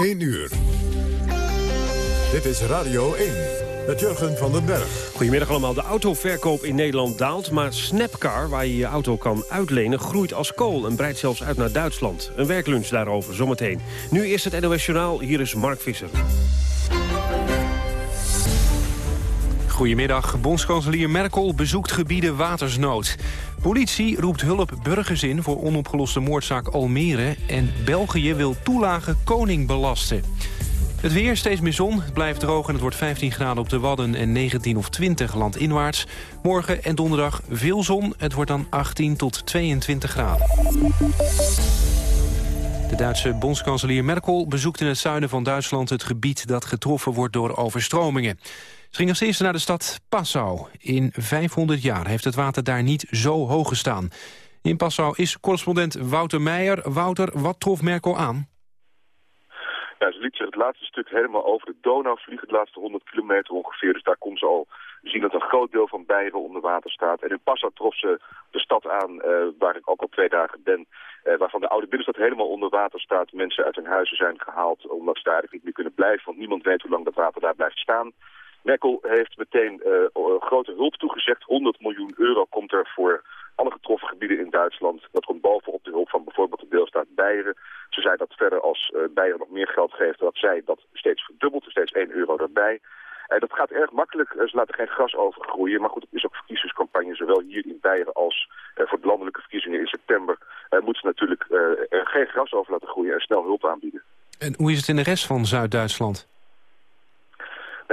1 uur. Dit is Radio 1 met Jurgen van den Berg. Goedemiddag allemaal. De autoverkoop in Nederland daalt... maar Snapcar, waar je je auto kan uitlenen, groeit als kool... en breidt zelfs uit naar Duitsland. Een werklunch daarover zometeen. Nu eerst het NOS Journaal. Hier is Mark Visser. Goedemiddag. Bondskanselier Merkel bezoekt gebieden watersnood. Politie roept hulp burgers in voor onopgeloste moordzaak Almere... en België wil toelagen koning belasten. Het weer, steeds meer zon, het blijft droog en het wordt 15 graden op de Wadden... en 19 of 20 landinwaarts. Morgen en donderdag veel zon, het wordt dan 18 tot 22 graden. De Duitse bondskanselier Merkel bezoekt in het zuiden van Duitsland... het gebied dat getroffen wordt door overstromingen. Ze ging als eerste naar de stad Passau. In 500 jaar heeft het water daar niet zo hoog gestaan. In Passau is correspondent Wouter Meijer. Wouter, wat trof Merkel aan? Ja, ze liet zich het laatste stuk helemaal over de Donau vliegen, de laatste 100 kilometer ongeveer. Dus daar kon ze al zien dat een groot deel van Beieren onder water staat. En in Passau trof ze de stad aan, uh, waar ik ook al twee dagen ben, uh, waarvan de oude binnenstad helemaal onder water staat. Mensen uit hun huizen zijn gehaald omdat ze daar niet meer kunnen blijven, want niemand weet hoe lang dat water daar blijft staan. Merkel heeft meteen uh, grote hulp toegezegd. 100 miljoen euro komt er voor alle getroffen gebieden in Duitsland. Dat komt bovenop de hulp van bijvoorbeeld de deelstaat Beieren. Ze zei dat verder als uh, Beieren nog meer geld geeft, dat zij dat steeds verdubbelt, steeds 1 euro erbij. Uh, dat gaat erg makkelijk. ze laten geen gras overgroeien. Maar goed, het is ook verkiezingscampagne, zowel hier in Beieren als voor de landelijke verkiezingen in september. moeten ze natuurlijk er geen gras over laten groeien en snel hulp aanbieden. En hoe is het in de rest van Zuid-Duitsland?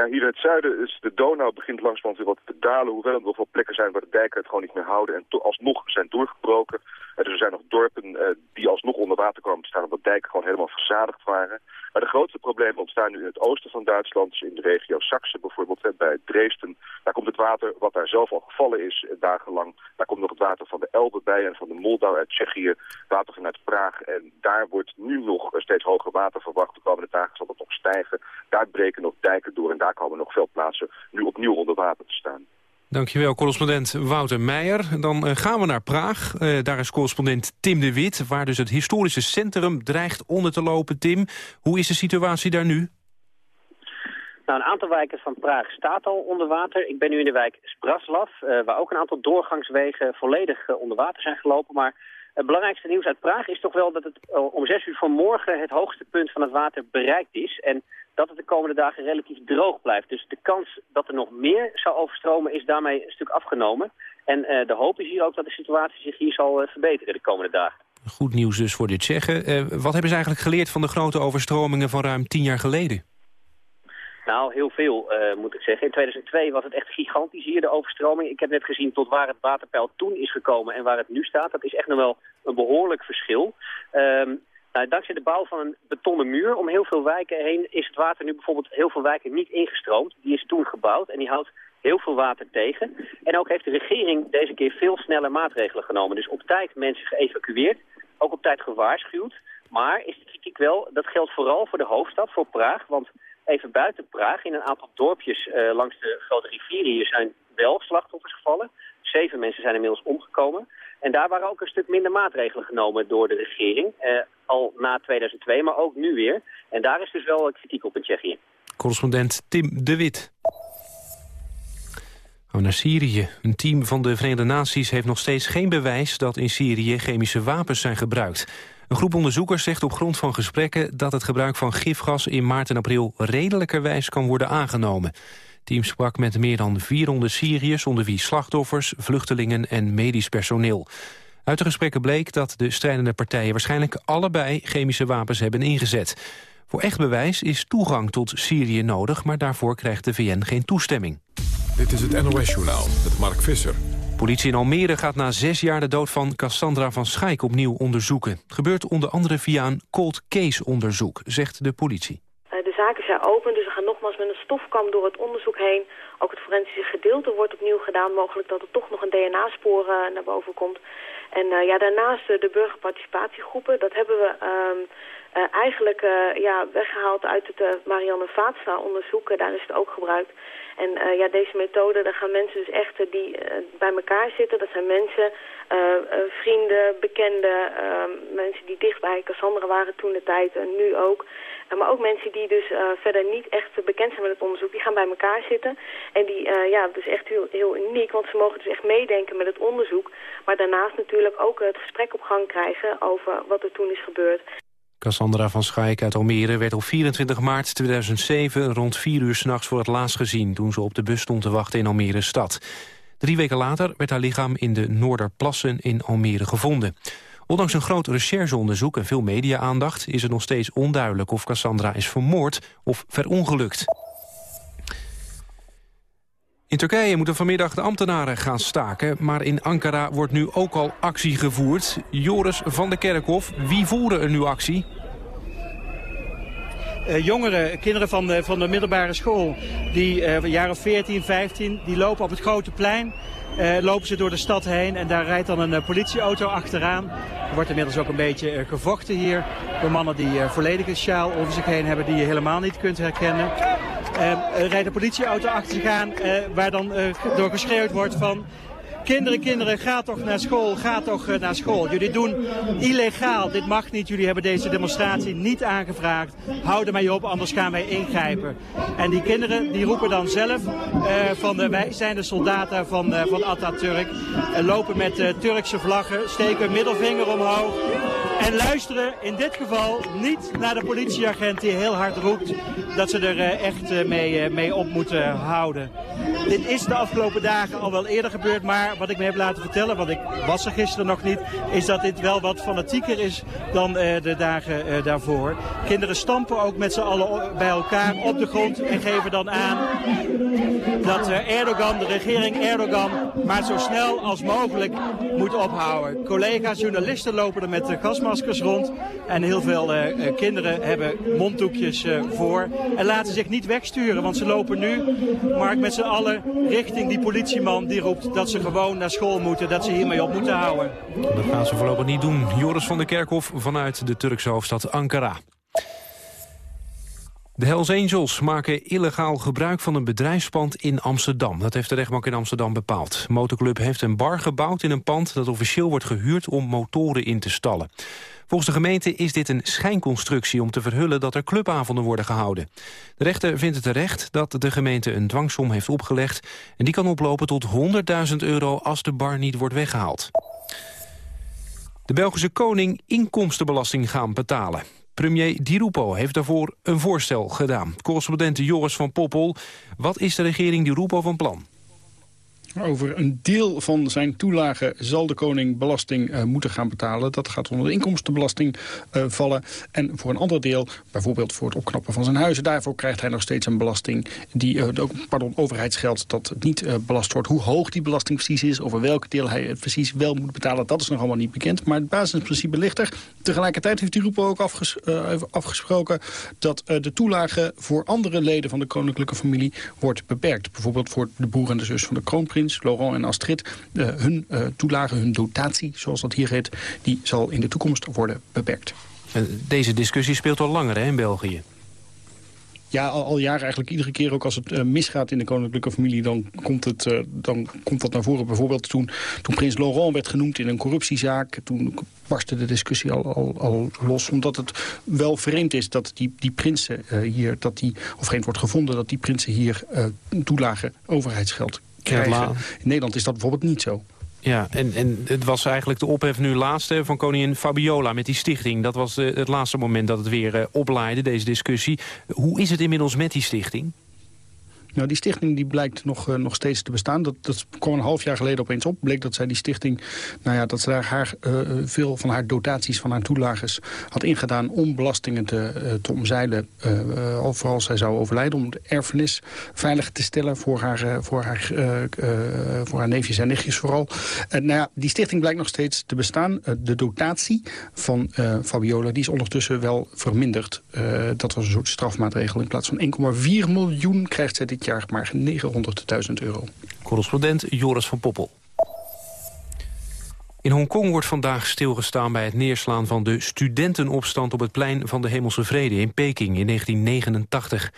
Hier in het zuiden is de Donau begint langzamerhand weer wat te dalen. Hoewel er nog wel plekken zijn waar de dijken het gewoon niet meer houden. En alsnog zijn doorgebroken. Uh, dus er zijn nog dorpen uh, die alsnog onder water komen te staan. Omdat dijken gewoon helemaal verzadigd waren. Maar de grootste problemen ontstaan nu in het oosten van Duitsland. Dus in de regio Saxe bijvoorbeeld. Bij Dresden. Daar komt het water wat daar zelf al gevallen is uh, dagenlang. Daar komt nog het water van de Elbe bij. En van de Moldau uit Tsjechië. Water vanuit Praag. En daar wordt nu nog steeds hoger water verwacht. De komende dagen zal het nog stijgen. Daar breken nog dijken door. En daar komen nog veel plaatsen nu opnieuw onder water te staan. Dankjewel, correspondent Wouter Meijer. Dan uh, gaan we naar Praag. Uh, daar is correspondent Tim de Wit, waar dus het historische centrum dreigt onder te lopen. Tim, hoe is de situatie daar nu? Nou, een aantal wijken van Praag staat al onder water. Ik ben nu in de wijk Spraslav, uh, waar ook een aantal doorgangswegen volledig onder water zijn gelopen. Maar het belangrijkste nieuws uit Praag is toch wel dat het om zes uur vanmorgen het hoogste punt van het water bereikt is. En dat het de komende dagen relatief droog blijft. Dus de kans dat er nog meer zou overstromen is daarmee een stuk afgenomen. En uh, de hoop is hier ook dat de situatie zich hier zal uh, verbeteren de komende dagen. Goed nieuws dus voor Tsjechen. Uh, wat hebben ze eigenlijk geleerd van de grote overstromingen van ruim tien jaar geleden? Nou, heel veel moet ik zeggen. In 2002 was het echt gigantisch hier, de overstroming. Ik heb net gezien tot waar het waterpeil toen is gekomen en waar het nu staat. Dat is echt nog wel een behoorlijk verschil. Uh, nou, dankzij de bouw van een betonnen muur om heel veel wijken heen is het water nu bijvoorbeeld heel veel wijken niet ingestroomd. Die is toen gebouwd en die houdt heel veel water tegen. En ook heeft de regering deze keer veel sneller maatregelen genomen. Dus op tijd mensen geëvacueerd, ook op tijd gewaarschuwd. Maar is de kritiek wel, dat geldt vooral voor de hoofdstad, voor Praag. Want even buiten Praag, in een aantal dorpjes uh, langs de grote rivieren hier zijn wel slachtoffers gevallen. Zeven mensen zijn inmiddels omgekomen. En daar waren ook een stuk minder maatregelen genomen door de regering. Eh, al na 2002, maar ook nu weer. En daar is dus wel kritiek op in Tsjechië. Correspondent Tim de Wit. Gaan naar Syrië. Een team van de Verenigde Naties heeft nog steeds geen bewijs... dat in Syrië chemische wapens zijn gebruikt. Een groep onderzoekers zegt op grond van gesprekken... dat het gebruik van gifgas in maart en april redelijkerwijs kan worden aangenomen team sprak met meer dan 400 Syriërs... onder wie slachtoffers, vluchtelingen en medisch personeel. Uit de gesprekken bleek dat de strijdende partijen... waarschijnlijk allebei chemische wapens hebben ingezet. Voor echt bewijs is toegang tot Syrië nodig... maar daarvoor krijgt de VN geen toestemming. Dit is het NOS-journaal met Mark Visser. Politie in Almere gaat na zes jaar de dood van Cassandra van Schaik opnieuw onderzoeken. Gebeurt onder andere via een cold case onderzoek, zegt de politie zaken zijn open, dus we gaan nogmaals met een stofkam door het onderzoek heen. Ook het forensische gedeelte wordt opnieuw gedaan. Mogelijk dat er toch nog een DNA-spoor uh, naar boven komt. En uh, ja, daarnaast de burgerparticipatiegroepen, dat hebben we... Um, eigenlijk ja, weggehaald uit het Marianne Vaatstra-onderzoek. daar is het ook gebruikt. En ja, deze methode, daar gaan mensen dus echt die bij elkaar zitten. Dat zijn mensen, vrienden, bekenden, mensen die dicht bij Cassandra waren toen de tijd en nu ook. Maar ook mensen die dus verder niet echt bekend zijn met het onderzoek, die gaan bij elkaar zitten. En die, ja, dat is echt heel, heel uniek, want ze mogen dus echt meedenken met het onderzoek. Maar daarnaast natuurlijk ook het gesprek op gang krijgen over wat er toen is gebeurd. Cassandra van Schaik uit Almere werd op 24 maart 2007 rond 4 uur s'nachts voor het laatst gezien... toen ze op de bus stond te wachten in Almere stad. Drie weken later werd haar lichaam in de Noorderplassen in Almere gevonden. Ondanks een groot rechercheonderzoek en veel media-aandacht... is het nog steeds onduidelijk of Cassandra is vermoord of verongelukt. In Turkije moeten vanmiddag de ambtenaren gaan staken... maar in Ankara wordt nu ook al actie gevoerd. Joris van der Kerkhof, wie voeren er nu actie? Uh, jongeren, kinderen van de, van de middelbare school, die uh, jaren 14, 15, die lopen op het grote plein. Uh, lopen ze door de stad heen en daar rijdt dan een politieauto achteraan. Er wordt inmiddels ook een beetje gevochten hier door mannen die volledige sjaal over zich heen hebben die je helemaal niet kunt herkennen. Er rijdt een politieauto achter zich aan waar dan door geschreeuwd wordt van Kinderen, kinderen, ga toch naar school, ga toch eh, naar school. Jullie doen illegaal, dit mag niet. Jullie hebben deze demonstratie niet aangevraagd. Hou mee op, anders gaan wij ingrijpen. En die kinderen die roepen dan zelf uh, van uh, wij zijn de soldaten van, uh, van Atatürk. lopen met Turkse vlaggen, steken middelvinger omhoog. En luisteren in dit geval niet naar de politieagent die heel hard roept dat ze er echt mee, mee op moeten houden. Dit is de afgelopen dagen al wel eerder gebeurd, maar wat ik me heb laten vertellen, want ik was er gisteren nog niet, is dat dit wel wat fanatieker is dan de dagen daarvoor. Kinderen stampen ook met z'n allen bij elkaar op de grond en geven dan aan dat Erdogan, de regering Erdogan, maar zo snel als mogelijk moet ophouden. Collega's, journalisten lopen er met gasmaskers rond en heel veel kinderen hebben monddoekjes voor en laten zich niet wegsturen, want ze lopen nu, Mark, met z'n allen richting die politieman die roept dat ze gewoon naar school moeten, dat ze hiermee op moeten houden. Dat gaan ze voorlopig niet doen. Joris van der Kerkhof vanuit de Turkse hoofdstad Ankara. De Hells Angels maken illegaal gebruik van een bedrijfspand in Amsterdam. Dat heeft de rechtbank in Amsterdam bepaald. De motorclub heeft een bar gebouwd in een pand dat officieel wordt gehuurd om motoren in te stallen. Volgens de gemeente is dit een schijnconstructie om te verhullen dat er clubavonden worden gehouden. De rechter vindt het terecht dat de gemeente een dwangsom heeft opgelegd... en die kan oplopen tot 100.000 euro als de bar niet wordt weggehaald. De Belgische koning inkomstenbelasting gaan betalen. Premier Di Rupo heeft daarvoor een voorstel gedaan. Correspondent Joris van Poppel, wat is de regering Di Rupo van plan? Over een deel van zijn toelage zal de koning belasting uh, moeten gaan betalen. Dat gaat onder de inkomstenbelasting uh, vallen. En voor een ander deel, bijvoorbeeld voor het opknappen van zijn huizen... daarvoor krijgt hij nog steeds een belasting, die, uh, pardon, overheidsgeld... dat niet belast wordt. Hoe hoog die belasting precies is, over welk deel hij het precies wel moet betalen... dat is nog allemaal niet bekend. Maar het basisprincipe ligt er. Tegelijkertijd heeft die Roepo ook afges afgesproken... dat de toelage voor andere leden van de koninklijke familie wordt beperkt. Bijvoorbeeld voor de broer en de zus van de kroonprins Laurent en Astrid, uh, hun uh, toelage, hun dotatie, zoals dat hier heet, die zal in de toekomst worden beperkt. Deze discussie speelt al langer hè, in België. Ja, al, al jaren eigenlijk iedere keer ook als het uh, misgaat in de koninklijke familie... Dan komt, het, uh, dan komt dat naar voren. Bijvoorbeeld toen, toen prins Laurent werd genoemd in een corruptiezaak... toen barstte de discussie al, al, al los. Omdat het wel vreemd is dat die, die prinsen uh, hier... Dat die, of vreemd wordt gevonden dat die prinsen hier toelagen overheidsgeld in Nederland is dat bijvoorbeeld niet zo. Ja, en, en het was eigenlijk de ophef nu laatste van koningin Fabiola met die stichting. Dat was de, het laatste moment dat het weer uh, oplaaide, deze discussie. Hoe is het inmiddels met die stichting? Nou, die stichting die blijkt nog, uh, nog steeds te bestaan. Dat, dat kwam een half jaar geleden opeens op. Bleek dat zij die stichting, nou ja, dat ze daar haar, uh, veel van haar dotaties, van haar toelages had ingedaan om belastingen te, uh, te omzeilen. vooral als zij zou overlijden, om de erfenis veilig te stellen voor haar, voor haar, voor haar neefjes en nichtjes vooral. nou ja, die stichting blijkt nog steeds te bestaan. de dotatie van Fabiola, die is ondertussen wel verminderd. dat was een soort strafmaatregel. In plaats van 1,4 miljoen krijgt zij dit jaar maar 900.000 euro. Correspondent Joris van Poppel. In Hongkong wordt vandaag stilgestaan bij het neerslaan van de studentenopstand op het plein van de Hemelse Vrede in Peking in 1989.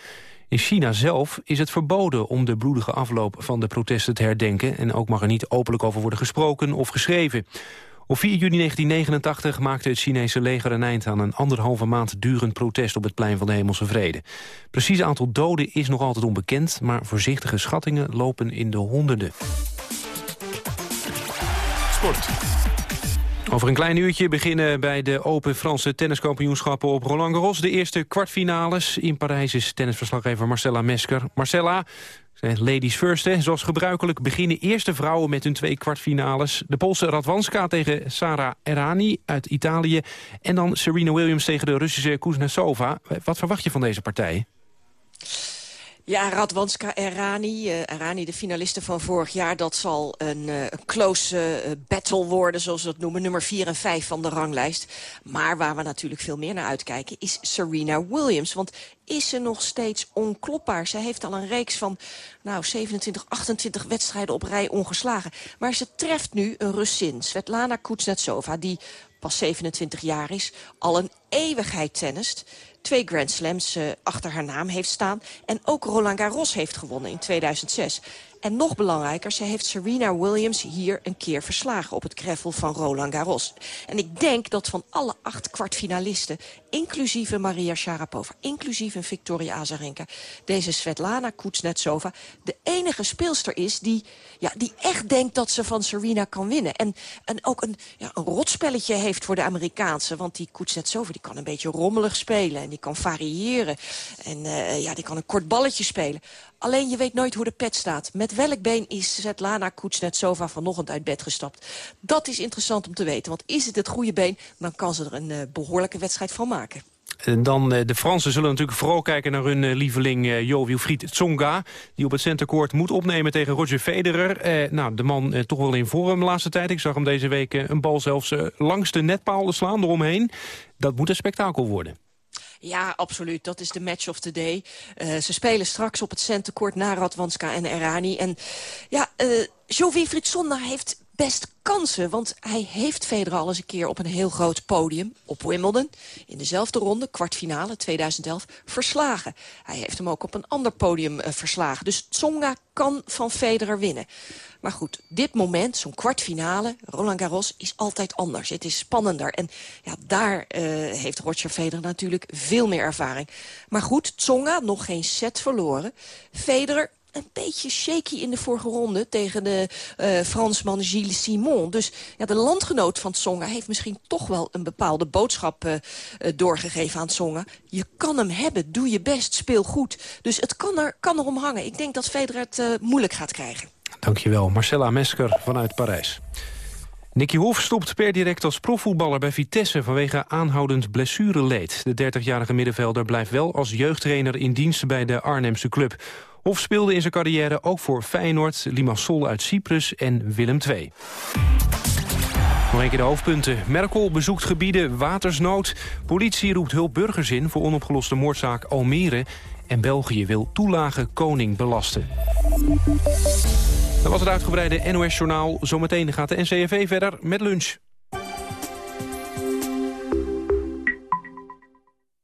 In China zelf is het verboden om de bloedige afloop van de protesten te herdenken... en ook mag er niet openlijk over worden gesproken of geschreven. Op 4 juni 1989 maakte het Chinese leger een eind aan een anderhalve maand durend protest op het plein van de Hemelse Vrede. Precies aantal doden is nog altijd onbekend, maar voorzichtige schattingen lopen in de honderden. Sport. Over een klein uurtje beginnen bij de Open Franse tenniskampioenschappen op Roland Garros. De eerste kwartfinales. In Parijs is tennisverslaggever Marcella Mesker. Marcella, ladies first, hè. zoals gebruikelijk beginnen eerste vrouwen met hun twee kwartfinales. De Poolse Radwanska tegen Sara Errani uit Italië. En dan Serena Williams tegen de Russische Kuznetsova. Wat verwacht je van deze partij? Ja, Radwanska Errani, uh, Errani, de finaliste van vorig jaar... dat zal een, een close uh, battle worden, zoals we dat noemen. Nummer 4 en 5 van de ranglijst. Maar waar we natuurlijk veel meer naar uitkijken... is Serena Williams. Want is ze nog steeds onklopbaar. Ze heeft al een reeks van nou, 27, 28 wedstrijden op rij ongeslagen. Maar ze treft nu een Russin, Svetlana Kuznetsova... die pas 27 jaar is, al een eeuwigheid tennist twee Grand Slams uh, achter haar naam heeft staan. En ook Roland Garros heeft gewonnen in 2006. En nog belangrijker, ze heeft Serena Williams hier een keer verslagen... op het greffel van Roland Garros. En ik denk dat van alle acht kwartfinalisten... inclusief Maria Sharapova, inclusief Victoria Azarenka... deze Svetlana Kuznetsova de enige speelster is... die, ja, die echt denkt dat ze van Serena kan winnen. En, en ook een, ja, een rotspelletje heeft voor de Amerikaanse. Want die Kuznetsova die kan een beetje rommelig spelen... en die kan variëren. En uh, ja, die kan een kort balletje spelen. Alleen je weet nooit hoe de pet staat. Met welk been is Svetlana Kuznetsova vanochtend uit bed gestapt? Dat is interessant om te weten, want is het het goede been... dan kan ze er een uh, behoorlijke wedstrijd van maken. En dan uh, de Fransen zullen natuurlijk vooral kijken naar hun uh, lieveling Jo Wilfried Tsonga... die op het centercourt moet opnemen tegen Roger Federer. nou, de man toch wel in vorm de laatste tijd. Ik zag hem deze week een bal zelfs langs de netpaal slaan eromheen. Dat moet een spektakel worden. Ja, absoluut. Dat is de match of the day. Uh, ze spelen straks op het centercourt na Radwanska en Errani. En ja, uh, Jovi Fritsonda heeft best kansen. Want hij heeft Federer al eens een keer op een heel groot podium, op Wimbledon... in dezelfde ronde, kwartfinale 2011, verslagen. Hij heeft hem ook op een ander podium uh, verslagen. Dus Tsonga kan van Federer winnen. Maar goed, dit moment, zo'n kwartfinale, Roland Garros, is altijd anders. Het is spannender. En ja, daar uh, heeft Roger Federer natuurlijk veel meer ervaring. Maar goed, Tsonga, nog geen set verloren. Federer een beetje shaky in de vorige ronde tegen de uh, Fransman Gilles Simon. Dus ja, de landgenoot van Tsonga heeft misschien toch wel een bepaalde boodschap uh, uh, doorgegeven aan Tsonga. Je kan hem hebben, doe je best, speel goed. Dus het kan er, kan erom hangen. Ik denk dat Federer het moeilijk gaat krijgen. Dankjewel, Marcella Mesker vanuit Parijs. Nicky Hof stopt per direct als profvoetballer bij Vitesse vanwege aanhoudend blessureleed. De 30-jarige middenvelder blijft wel als jeugdtrainer in dienst bij de Arnhemse club. Hof speelde in zijn carrière ook voor Feyenoord, Limassol uit Cyprus en Willem II. Nog een keer de hoofdpunten. Merkel bezoekt gebieden watersnood. Politie roept hulpburgers in voor onopgeloste moordzaak Almere. En België wil toelagen koning belasten. Dat was het uitgebreide NOS-journaal. Zometeen gaat de NCRV verder met lunch.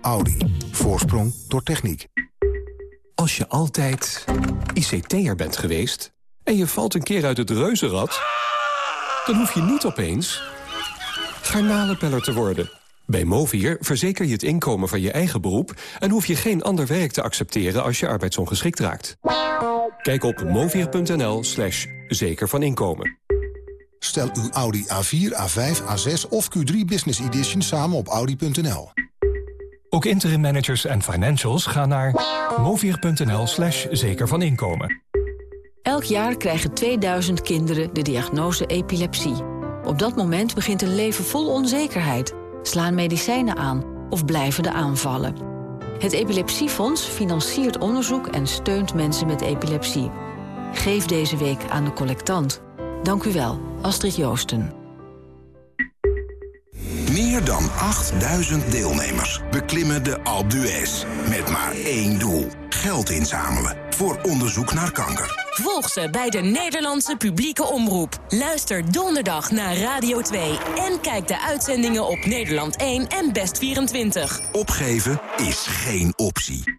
Audi. Voorsprong door techniek. Als je altijd ICT'er bent geweest en je valt een keer uit het reuzenrad... dan hoef je niet opeens garnalenpeller te worden. Bij Movier verzeker je het inkomen van je eigen beroep... en hoef je geen ander werk te accepteren als je arbeidsongeschikt raakt. Kijk op movier.nl slash zeker van inkomen. Stel uw Audi A4, A5, A6 of Q3 Business Edition samen op audi.nl. Ook interim managers en financials gaan naar movier.nl slash zeker van inkomen. Elk jaar krijgen 2000 kinderen de diagnose epilepsie. Op dat moment begint een leven vol onzekerheid. slaan medicijnen aan of blijven de aanvallen. Het Epilepsiefonds financiert onderzoek en steunt mensen met epilepsie. Geef deze week aan de collectant. Dank u wel, Astrid Joosten. Meer dan 8000 deelnemers beklimmen de Alpe d'Huez met maar één doel. Geld inzamelen voor onderzoek naar kanker. Volg ze bij de Nederlandse publieke omroep. Luister donderdag naar Radio 2 en kijk de uitzendingen op Nederland 1 en Best 24. Opgeven is geen optie.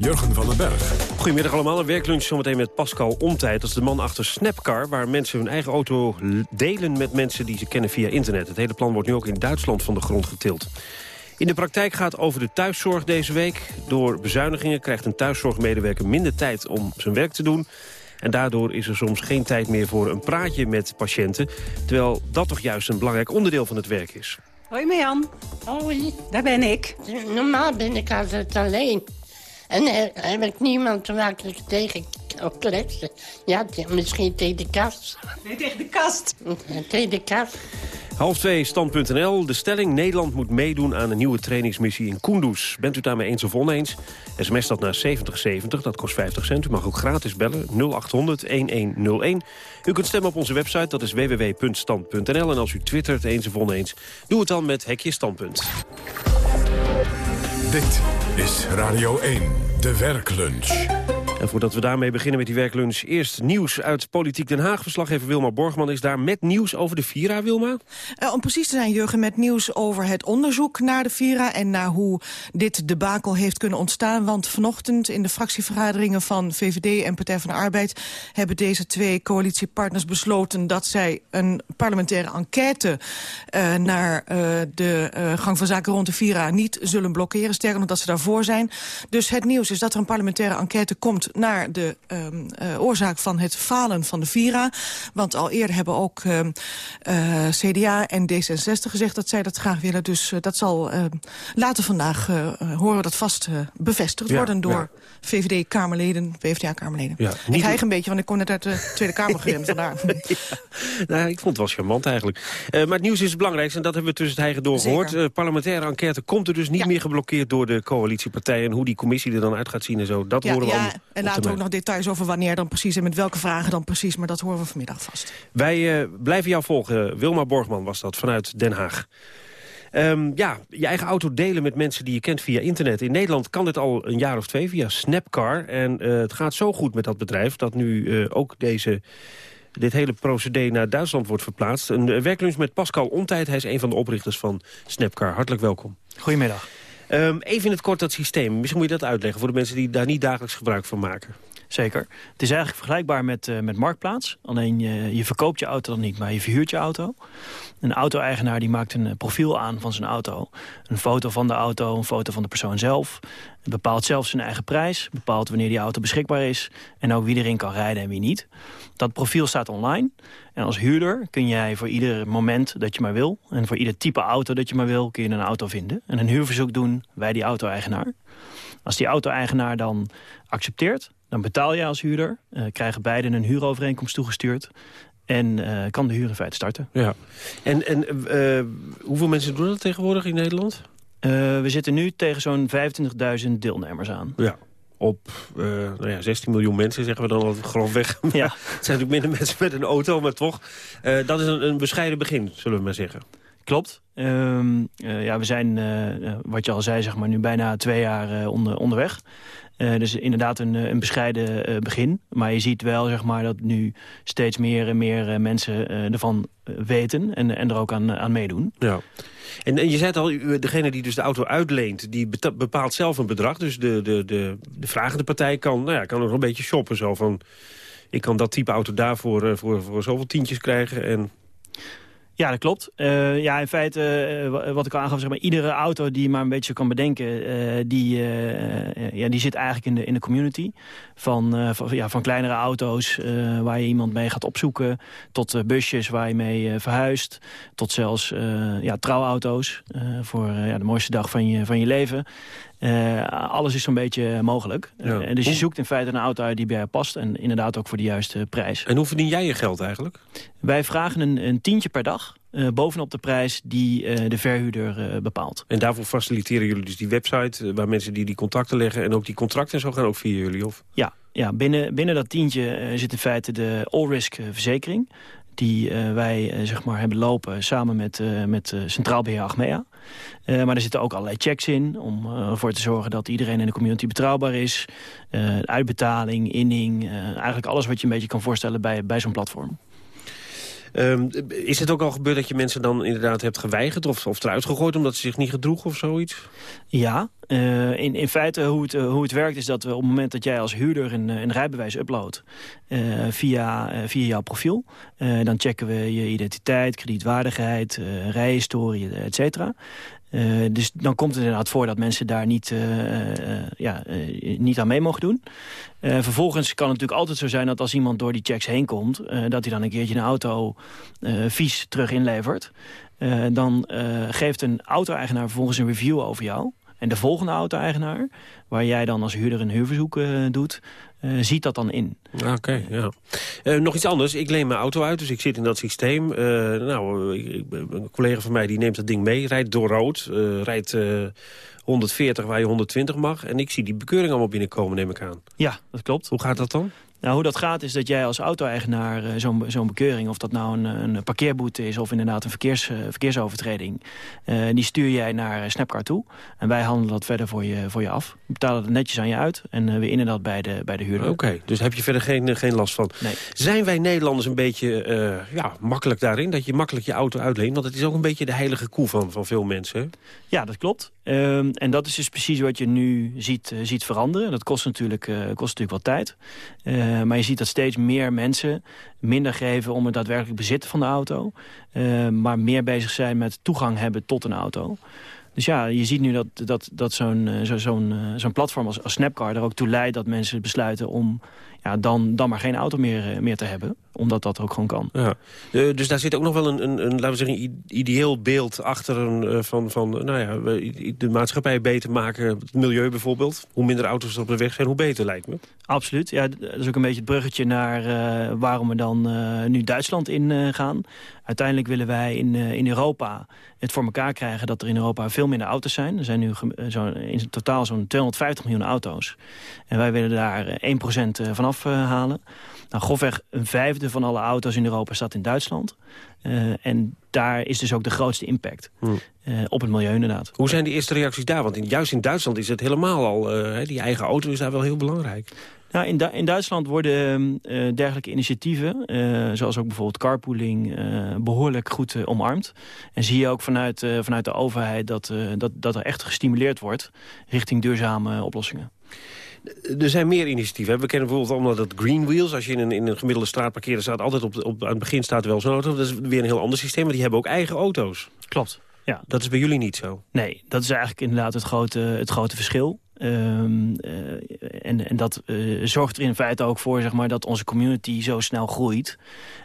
Jurgen van den Berg. Goedemiddag allemaal, een werklunch zometeen met Pascal Omtijd. Dat is de man achter Snapcar, waar mensen hun eigen auto delen met mensen die ze kennen via internet. Het hele plan wordt nu ook in Duitsland van de grond getild. In de praktijk gaat over de thuiszorg deze week. Door bezuinigingen krijgt een thuiszorgmedewerker minder tijd om zijn werk te doen. En daardoor is er soms geen tijd meer voor een praatje met patiënten. Terwijl dat toch juist een belangrijk onderdeel van het werk is. Hoi Marjan. Hoi. Daar ben ik. Normaal ben ik altijd alleen. En heb ik niemand waar ik tegen kan kletsen. Ja, misschien tegen de kast. Nee, tegen de kast. tegen de kast. Half 2, stand.nl. De stelling, Nederland moet meedoen aan een nieuwe trainingsmissie in Kunduz. Bent u het daarmee eens of oneens? SMS dat naar 7070, dat kost 50 cent. U mag ook gratis bellen, 0800-1101. U kunt stemmen op onze website, dat is www.stand.nl. En als u twittert eens of oneens, doe het dan met Hekje Standpunt. Dit is Radio 1, de werklunch. En voordat we daarmee beginnen met die werklunch... eerst nieuws uit Politiek Den Haag. Verslaggever Wilma Borgman is daar met nieuws over de Vira, Wilma? Uh, om precies te zijn, Jurgen, met nieuws over het onderzoek naar de Vira... en naar hoe dit debakel heeft kunnen ontstaan. Want vanochtend in de fractievergaderingen van VVD en Partij van de Arbeid... hebben deze twee coalitiepartners besloten... dat zij een parlementaire enquête uh, naar uh, de gang van zaken rond de Vira... niet zullen blokkeren, sterker nog dat ze daarvoor zijn. Dus het nieuws is dat er een parlementaire enquête komt naar de um, uh, oorzaak van het falen van de Vira. Want al eerder hebben ook uh, uh, CDA en D66 gezegd dat zij dat graag willen. Dus dat zal later vandaag, horen we dat vast, bevestigd ja, worden door ja. VVD-Kamerleden, PvdA-Kamerleden. Ja, ik hijg een beetje, want ik kom net uit de Tweede Kamer gerend vandaar. ja. nou, ik vond het wel charmant eigenlijk. maar het nieuws is het belangrijkste en dat hebben we tussen het heigen door gehoord. parlementaire enquête komt er dus niet meer geblokkeerd door de coalitiepartijen. En hoe die commissie er dan uit gaat zien en zo, dat horen we allemaal. En later ook nog details over wanneer dan precies en met welke vragen dan precies. Maar dat horen we vanmiddag vast. Wij uh, blijven jou volgen. Wilma Borgman was dat vanuit Den Haag. Um, ja, je eigen auto delen met mensen die je kent via internet. In Nederland kan dit al een jaar of twee via Snapcar. En uh, het gaat zo goed met dat bedrijf dat nu uh, ook deze dit hele procedé naar Duitsland wordt verplaatst. Een werklunch met Pascal Ontijd. Hij is een van de oprichters van Snapcar. Hartelijk welkom. Goedemiddag. Um, even in het kort dat systeem. Misschien moet je dat uitleggen voor de mensen die daar niet dagelijks gebruik van maken. Zeker. Het is eigenlijk vergelijkbaar met, uh, met Marktplaats. Alleen je, je verkoopt je auto dan niet, maar je verhuurt je auto. Een auto-eigenaar die maakt een profiel aan van zijn auto. Een foto van de auto, een foto van de persoon zelf. Bepaalt zelf zijn eigen prijs. Bepaalt wanneer die auto beschikbaar is. En ook wie erin kan rijden en wie niet. Dat profiel staat online. En als huurder kun jij voor ieder moment dat je maar wil... en voor ieder type auto dat je maar wil, kun je een auto vinden. En een huurverzoek doen bij die auto-eigenaar. Als die auto-eigenaar dan accepteert dan betaal je als huurder, uh, krijgen beiden een huurovereenkomst toegestuurd... en uh, kan de huur in feite starten. Ja. En, en uh, hoeveel mensen doen dat tegenwoordig in Nederland? we zitten nu tegen zo'n 25.000 deelnemers aan. Ja. Op nou ja, 16 miljoen mensen, zeggen we dan altijd grofweg. ja. Het zijn natuurlijk minder mensen met een auto, maar toch. dat is een, een bescheiden begin, zullen we maar zeggen. Klopt. Um, uh, ja, we zijn, uh, wat je al zei, zeg maar, nu bijna twee jaar onder, onderweg. dus inderdaad een, een bescheiden begin. Maar je ziet wel zeg maar, dat nu steeds meer en meer mensen ervan weten... En, en er ook aan, aan meedoen. Ja. En, en je zei het al, degene die dus de auto uitleent... die bepaalt zelf een bedrag. Dus de, de, de, de vragende partij kan, nou ja, kan nog een beetje shoppen. Zo van, ik kan dat type auto daarvoor voor, voor zoveel tientjes krijgen... en Ja, dat klopt. Uh, ja, in feite, uh, wat ik al aangaf, zeg maar, iedere auto die je maar een beetje kan bedenken, uh, die, ja, die zit eigenlijk in de, in de community. Van, van, ja, van kleinere auto's waar je iemand mee gaat opzoeken, tot busjes waar je mee verhuist, tot zelfs ja, trouwauto's voor ja, de mooiste dag van je, van je leven. Uh, alles is zo'n beetje mogelijk. Ja. Uh, dus je zoekt in feite een auto uit die bij je past... en inderdaad ook voor de juiste prijs. En hoe verdien jij je geld eigenlijk? Wij vragen een, een tientje per dag... Uh, bovenop de prijs die de verhuurder bepaalt. En daarvoor faciliteren jullie dus die website... waar mensen die die contacten leggen... en ook die contracten en zo gaan ook via jullie, of? Ja, ja binnen, binnen dat tientje zit in feite de all-risk verzekering die uh, wij uh, zeg maar hebben lopen samen met, uh, met Centraal Beheer Achmea. Maar er zitten ook allerlei checks in om ervoor te zorgen dat iedereen in de community betrouwbaar is. uitbetaling, inning, eigenlijk alles wat je een beetje kan voorstellen bij, bij zo'n platform. Um, is het ook al gebeurd dat je mensen dan inderdaad hebt geweigerd... of, of eruit gegooid omdat ze zich niet gedroegen of zoiets? Ja, uh, in, in feite hoe het, uh, hoe het werkt is dat we op het moment dat jij als huurder een, een rijbewijs uploadt... Via, via jouw profiel, dan checken we je identiteit, kredietwaardigheid, rijhistorie, et cetera. Uh, dus dan komt het inderdaad voor dat mensen daar niet, uh, uh, ja, niet aan mee mogen doen. vervolgens kan het natuurlijk altijd zo zijn dat als iemand door die checks heen komt... dat hij dan een keertje een auto vies terug inlevert. dan geeft een auto-eigenaar vervolgens een review over jou. En de volgende auto-eigenaar, waar jij dan als huurder een huurverzoek doet... Uh, ziet dat dan in. Oké, ja. Uh, nog iets anders. Ik leen mijn auto uit, dus ik zit in dat systeem. Uh, nou, ik, een collega van mij die neemt dat ding mee, rijdt door rood, rijdt 140 waar je 120 mag. En ik zie die bekeuring allemaal binnenkomen, neem ik aan. Ja, dat klopt. Hoe gaat dat dan? Nou, hoe dat gaat is dat jij als auto-eigenaar uh, zo'n zo'n bekeuring... of dat nou een, een, parkeerboete is of inderdaad een verkeers, uh, verkeersovertreding... Uh, die stuur jij naar Snapcard toe. En wij handelen dat verder voor je, voor je af. We betalen het netjes aan je uit en we innen dat bij de, bij de huurder. Oké, okay, dus heb je verder geen, geen last van. Nee. Zijn wij Nederlanders een beetje ja, makkelijk daarin? Dat je makkelijk je auto uitleent? Want het is ook een beetje de heilige koe van, van veel mensen. Ja, dat klopt. Um, en dat is dus precies wat je nu ziet, ziet veranderen. Dat kost natuurlijk, kost natuurlijk wat tijd. Uh, maar je ziet dat steeds meer mensen minder geven om het daadwerkelijk bezitten van de auto. Uh, maar meer bezig zijn met toegang hebben tot een auto. Dus ja, je ziet nu dat, dat, dat zo'n zo, zo'n zo'n platform als, als Snapcar er ook toe leidt dat mensen besluiten om ja, dan, dan maar geen auto meer, meer te hebben. Omdat dat ook gewoon kan. Ja. Uh, dus daar zit ook nog wel een, een, een laten we zeggen, ideeel beeld achter een, uh, van, van nou ja, de maatschappij beter maken. Het milieu bijvoorbeeld. Hoe minder auto's er op de weg zijn, hoe beter lijkt me. Absoluut. Ja, dat is ook een beetje het bruggetje naar uh, waarom we dan nu Duitsland in gaan. Uiteindelijk willen wij in, in Europa het voor elkaar krijgen dat er in Europa veel minder auto's zijn. Er zijn nu zo, in totaal zo'n 250 miljoen auto's. En wij willen daar 1% van afhalen. Nou, grofweg een vijfde van alle auto's in Europa staat in Duitsland. Uh, en daar is dus ook de grootste impact hmm. uh, op het milieu inderdaad. Hoe zijn die eerste reacties daar? Want in, juist in Duitsland is het helemaal al... Uh, die eigen auto is daar wel heel belangrijk. Nou, in, Du in Duitsland worden dergelijke initiatieven... zoals ook bijvoorbeeld carpooling... behoorlijk goed omarmd. En zie je ook vanuit, vanuit de overheid... Dat, dat, dat er echt gestimuleerd wordt richting duurzame oplossingen. Er zijn meer initiatieven. We kennen bijvoorbeeld allemaal dat Green Wheels. Als je in een, in een gemiddelde straat parkeert, staat altijd op, op, aan het begin staat wel zo'n auto. Dat is weer een heel ander systeem, maar die hebben ook eigen auto's. Klopt. Ja. Dat is bij jullie niet zo? Nee, dat is eigenlijk inderdaad het grote, het grote verschil. Um, uh, en, en dat uh, zorgt er in feite ook voor zeg maar, dat onze community zo snel groeit.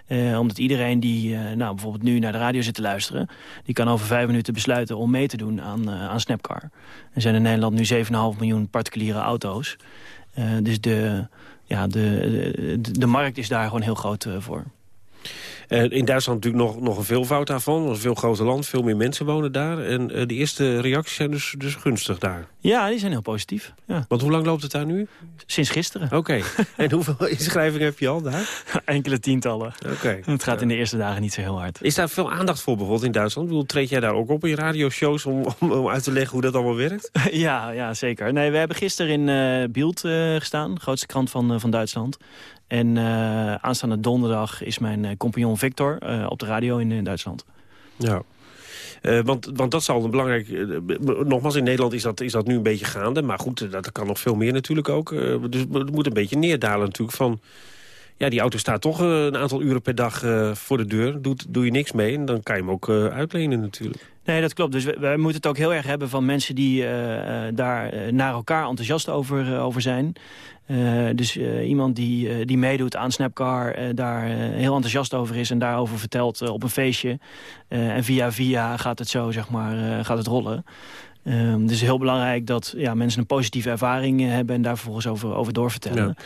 Uh, omdat iedereen die nou, bijvoorbeeld nu naar de radio zit te luisteren... die kan over vijf minuten besluiten om mee te doen aan, aan Snapcar. Er zijn in Nederland nu 7,5 miljoen particuliere auto's. dus de, ja, de, de, markt is daar gewoon heel groot voor. Uh, in Duitsland natuurlijk nog, nog een veelvoud daarvan. Een veel groter land, veel meer mensen wonen daar. En uh, de eerste reacties zijn dus, dus gunstig daar. Ja, die zijn heel positief. Ja. Want hoe lang loopt het daar nu? Sinds gisteren. Oké. Okay. en hoeveel inschrijvingen heb je al daar? Enkele tientallen. Oké. Okay. Het gaat in de eerste dagen niet zo heel hard. Is daar veel aandacht voor bijvoorbeeld in Duitsland? Bedoel, treed jij daar ook op in radioshows om, om, om uit te leggen hoe dat allemaal werkt? ja, ja, zeker. Nee, we hebben gisteren in uh, Bild gestaan. De grootste krant van, van Duitsland. En uh, aanstaande donderdag is mijn uh, Victor uh, op de radio in, in Duitsland. Ja. want, want dat zal een belangrijk... nogmaals, in Nederland is dat, is dat nu een beetje gaande. Maar goed, dat kan nog veel meer natuurlijk ook. dus het moet een beetje neerdalen natuurlijk van... ja, die auto staat toch eh, een aantal uren per dag eh, voor de deur. Doet, doe je niks mee en dan kan je hem ook eh, uitlenen natuurlijk. Nee, dat klopt. Dus we, wij moeten het ook heel erg hebben van mensen die daar naar elkaar enthousiast over, over zijn. Dus iemand die, die meedoet aan Snapcar, daar heel enthousiast over is en daarover vertelt op een feestje. En via via gaat het zo, zeg maar, gaat het rollen. Ehm, dus heel belangrijk dat ja, mensen een positieve ervaring hebben en daar vervolgens over, over doorvertellen. Ja.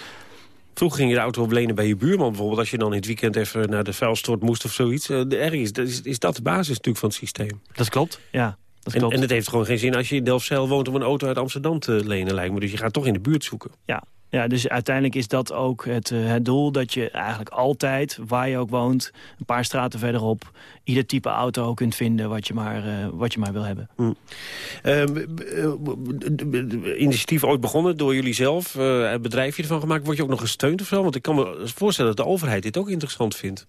Vroeger ging je de auto oplenen bij je buurman bijvoorbeeld... als je dan in het weekend even naar de vuilstort moest of zoiets. Eh, ergens is, is dat de basis natuurlijk van het systeem. Dat klopt, ja. Dat en, klopt. en het heeft gewoon geen zin als je in Delfzijl woont... om een auto uit Amsterdam te lenen, lijkt me. Dus je gaat toch in de buurt zoeken. Ja. Ja, dus uiteindelijk is dat ook het, eh, het doel dat je eigenlijk altijd, waar je ook woont, een paar straten verderop, ieder type auto kunt vinden wat je maar, eh, wat je maar wil hebben. Hm. Ehm, eh, initiatief ooit begonnen door jullie zelf, eh, een bedrijfje ervan gemaakt. Word je ook nog gesteund of zo? Want ik kan me voorstellen dat de overheid dit ook interessant vindt.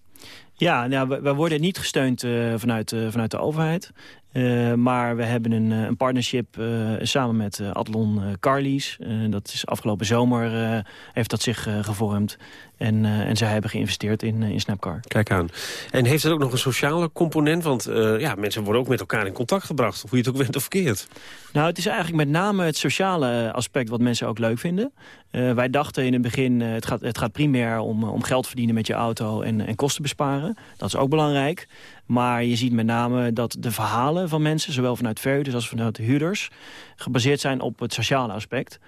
Ja, nou, we, worden niet gesteund vanuit, vanuit de overheid. Eh, maar we hebben een, eh, een partnership eh, samen met eh, Adlon uh, Carlies. Dat is afgelopen zomer heeft dat zich gevormd. En, en zij hebben geïnvesteerd in, in Snapcar. Kijk aan. En heeft het ook nog een sociale component? Want ja, mensen worden ook met elkaar in contact gebracht. Hoe je het ook went of verkeerd. Nou, het is eigenlijk met name het sociale aspect wat mensen ook leuk vinden. Uh, wij dachten in het begin, uh, het, gaat, het gaat primair om, om geld verdienen met je auto en, en kosten besparen. Dat is ook belangrijk. Maar je ziet met name dat de verhalen van mensen, zowel vanuit verhuurders als vanuit de huurders, gebaseerd zijn op het sociale aspect.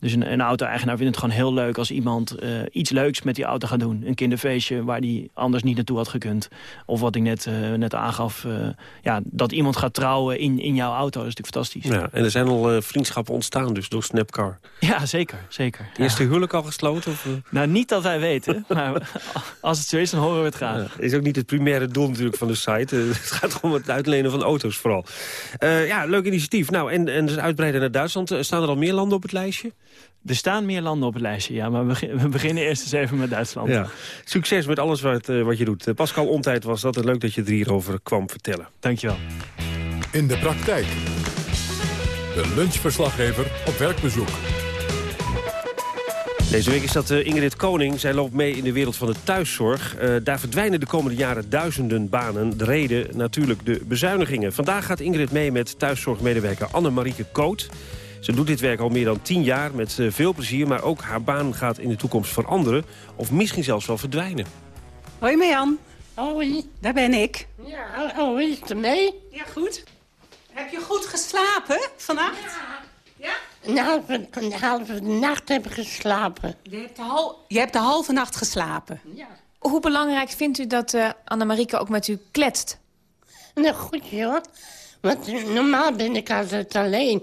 Dus een, een auto-eigenaar vindt het gewoon heel leuk als iemand uh, iets leuks met die auto gaat doen. Een kinderfeestje waar die anders niet naartoe had gekund. Of wat ik net, uh, net aangaf, uh, ja, dat iemand gaat trouwen in, in jouw auto. Dat is natuurlijk fantastisch. Ja, en er zijn al vriendschappen ontstaan dus door Snapcar. Ja, zeker. zeker. Eerste ja. huwelijk al gesloten? Of, nou, niet dat wij weten. maar als het zo is, dan horen we het graag. Ja, is ook niet het primaire doel natuurlijk van de site. het gaat gewoon om het uitlenen van auto's vooral. ja, leuk initiatief. Nou, en, en dus uitbreiden naar Duitsland. Staan er al meer landen op het lijstje? Er staan meer landen op het lijstje, ja. Maar we, beginnen eerst eens even met Duitsland. Ja. Succes met alles wat, uh, wat je doet. Uh, Pascal Ontijd was dat. Leuk dat je er hierover kwam vertellen. Dankjewel. In de praktijk. De lunchverslaggever op werkbezoek. Deze week is dat uh, Ingrid Koning. Zij loopt mee in de wereld van de thuiszorg. Uh, daar verdwijnen de komende jaren duizenden banen. De reden natuurlijk de bezuinigingen. Vandaag gaat Ingrid mee met thuiszorgmedewerker Anne-Marieke Koot. Ze doet dit werk al meer dan tien jaar met uh, veel plezier... maar ook haar baan gaat in de toekomst veranderen... of misschien zelfs wel verdwijnen. Hoi Marjan. Hoi. Daar ben ik. Ja, oh, is het mee? Ja, goed. Heb je goed geslapen vannacht? Ja. ja? Een halve, een halve nacht heb ik geslapen. Je hebt de, hal je hebt de halve nacht geslapen? Ja. Hoe belangrijk vindt u dat uh, Annemarieke ook met u kletst? Nou, goed joh. Want normaal ben ik altijd alleen.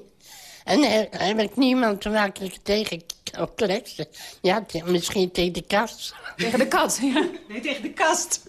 En heb, heb ik niemand waar ik tegen kan kletsen. Ja, misschien tegen de kast. Tegen de kat, ja. Nee, tegen de kast.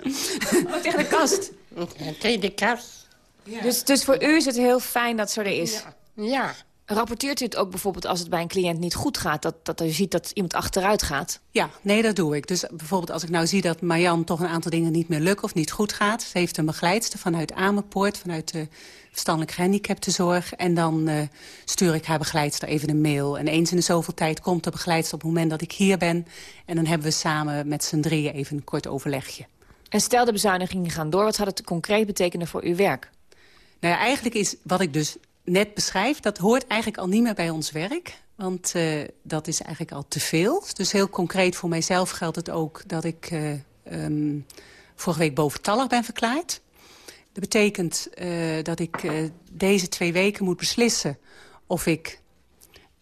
Oh, tegen de kast. Ja, tegen de kast. Ja. Dus, dus voor u is het heel fijn dat ze er is? Ja. ja. Rapporteert u het ook bijvoorbeeld als het bij een cliënt niet goed gaat? Dat, dat u ziet dat iemand achteruit gaat? Ja, nee, dat doe ik. Dus bijvoorbeeld als ik nou zie dat Marjan toch een aantal dingen niet meer lukken of niet goed gaat. Ze heeft een begeleidster vanuit Amerpoort, vanuit de verstandelijk gehandicaptenzorg. En dan uh, stuur ik haar begeleidster even een mail. En eens in de zoveel tijd komt de begeleidster op het moment dat ik hier ben. En dan hebben we samen met z'n drieën even een kort overlegje. En stel de bezuinigingen gaan door, wat gaat het concreet betekenen voor uw werk? Nou ja, eigenlijk is wat ik dus net beschrijf, dat hoort eigenlijk al niet meer bij ons werk. Want uh, dat is eigenlijk al te veel. Dus heel concreet voor mijzelf geldt het ook dat ik uh, vorige week boventallig ben verklaard. Dat betekent uh, dat ik deze twee weken moet beslissen of ik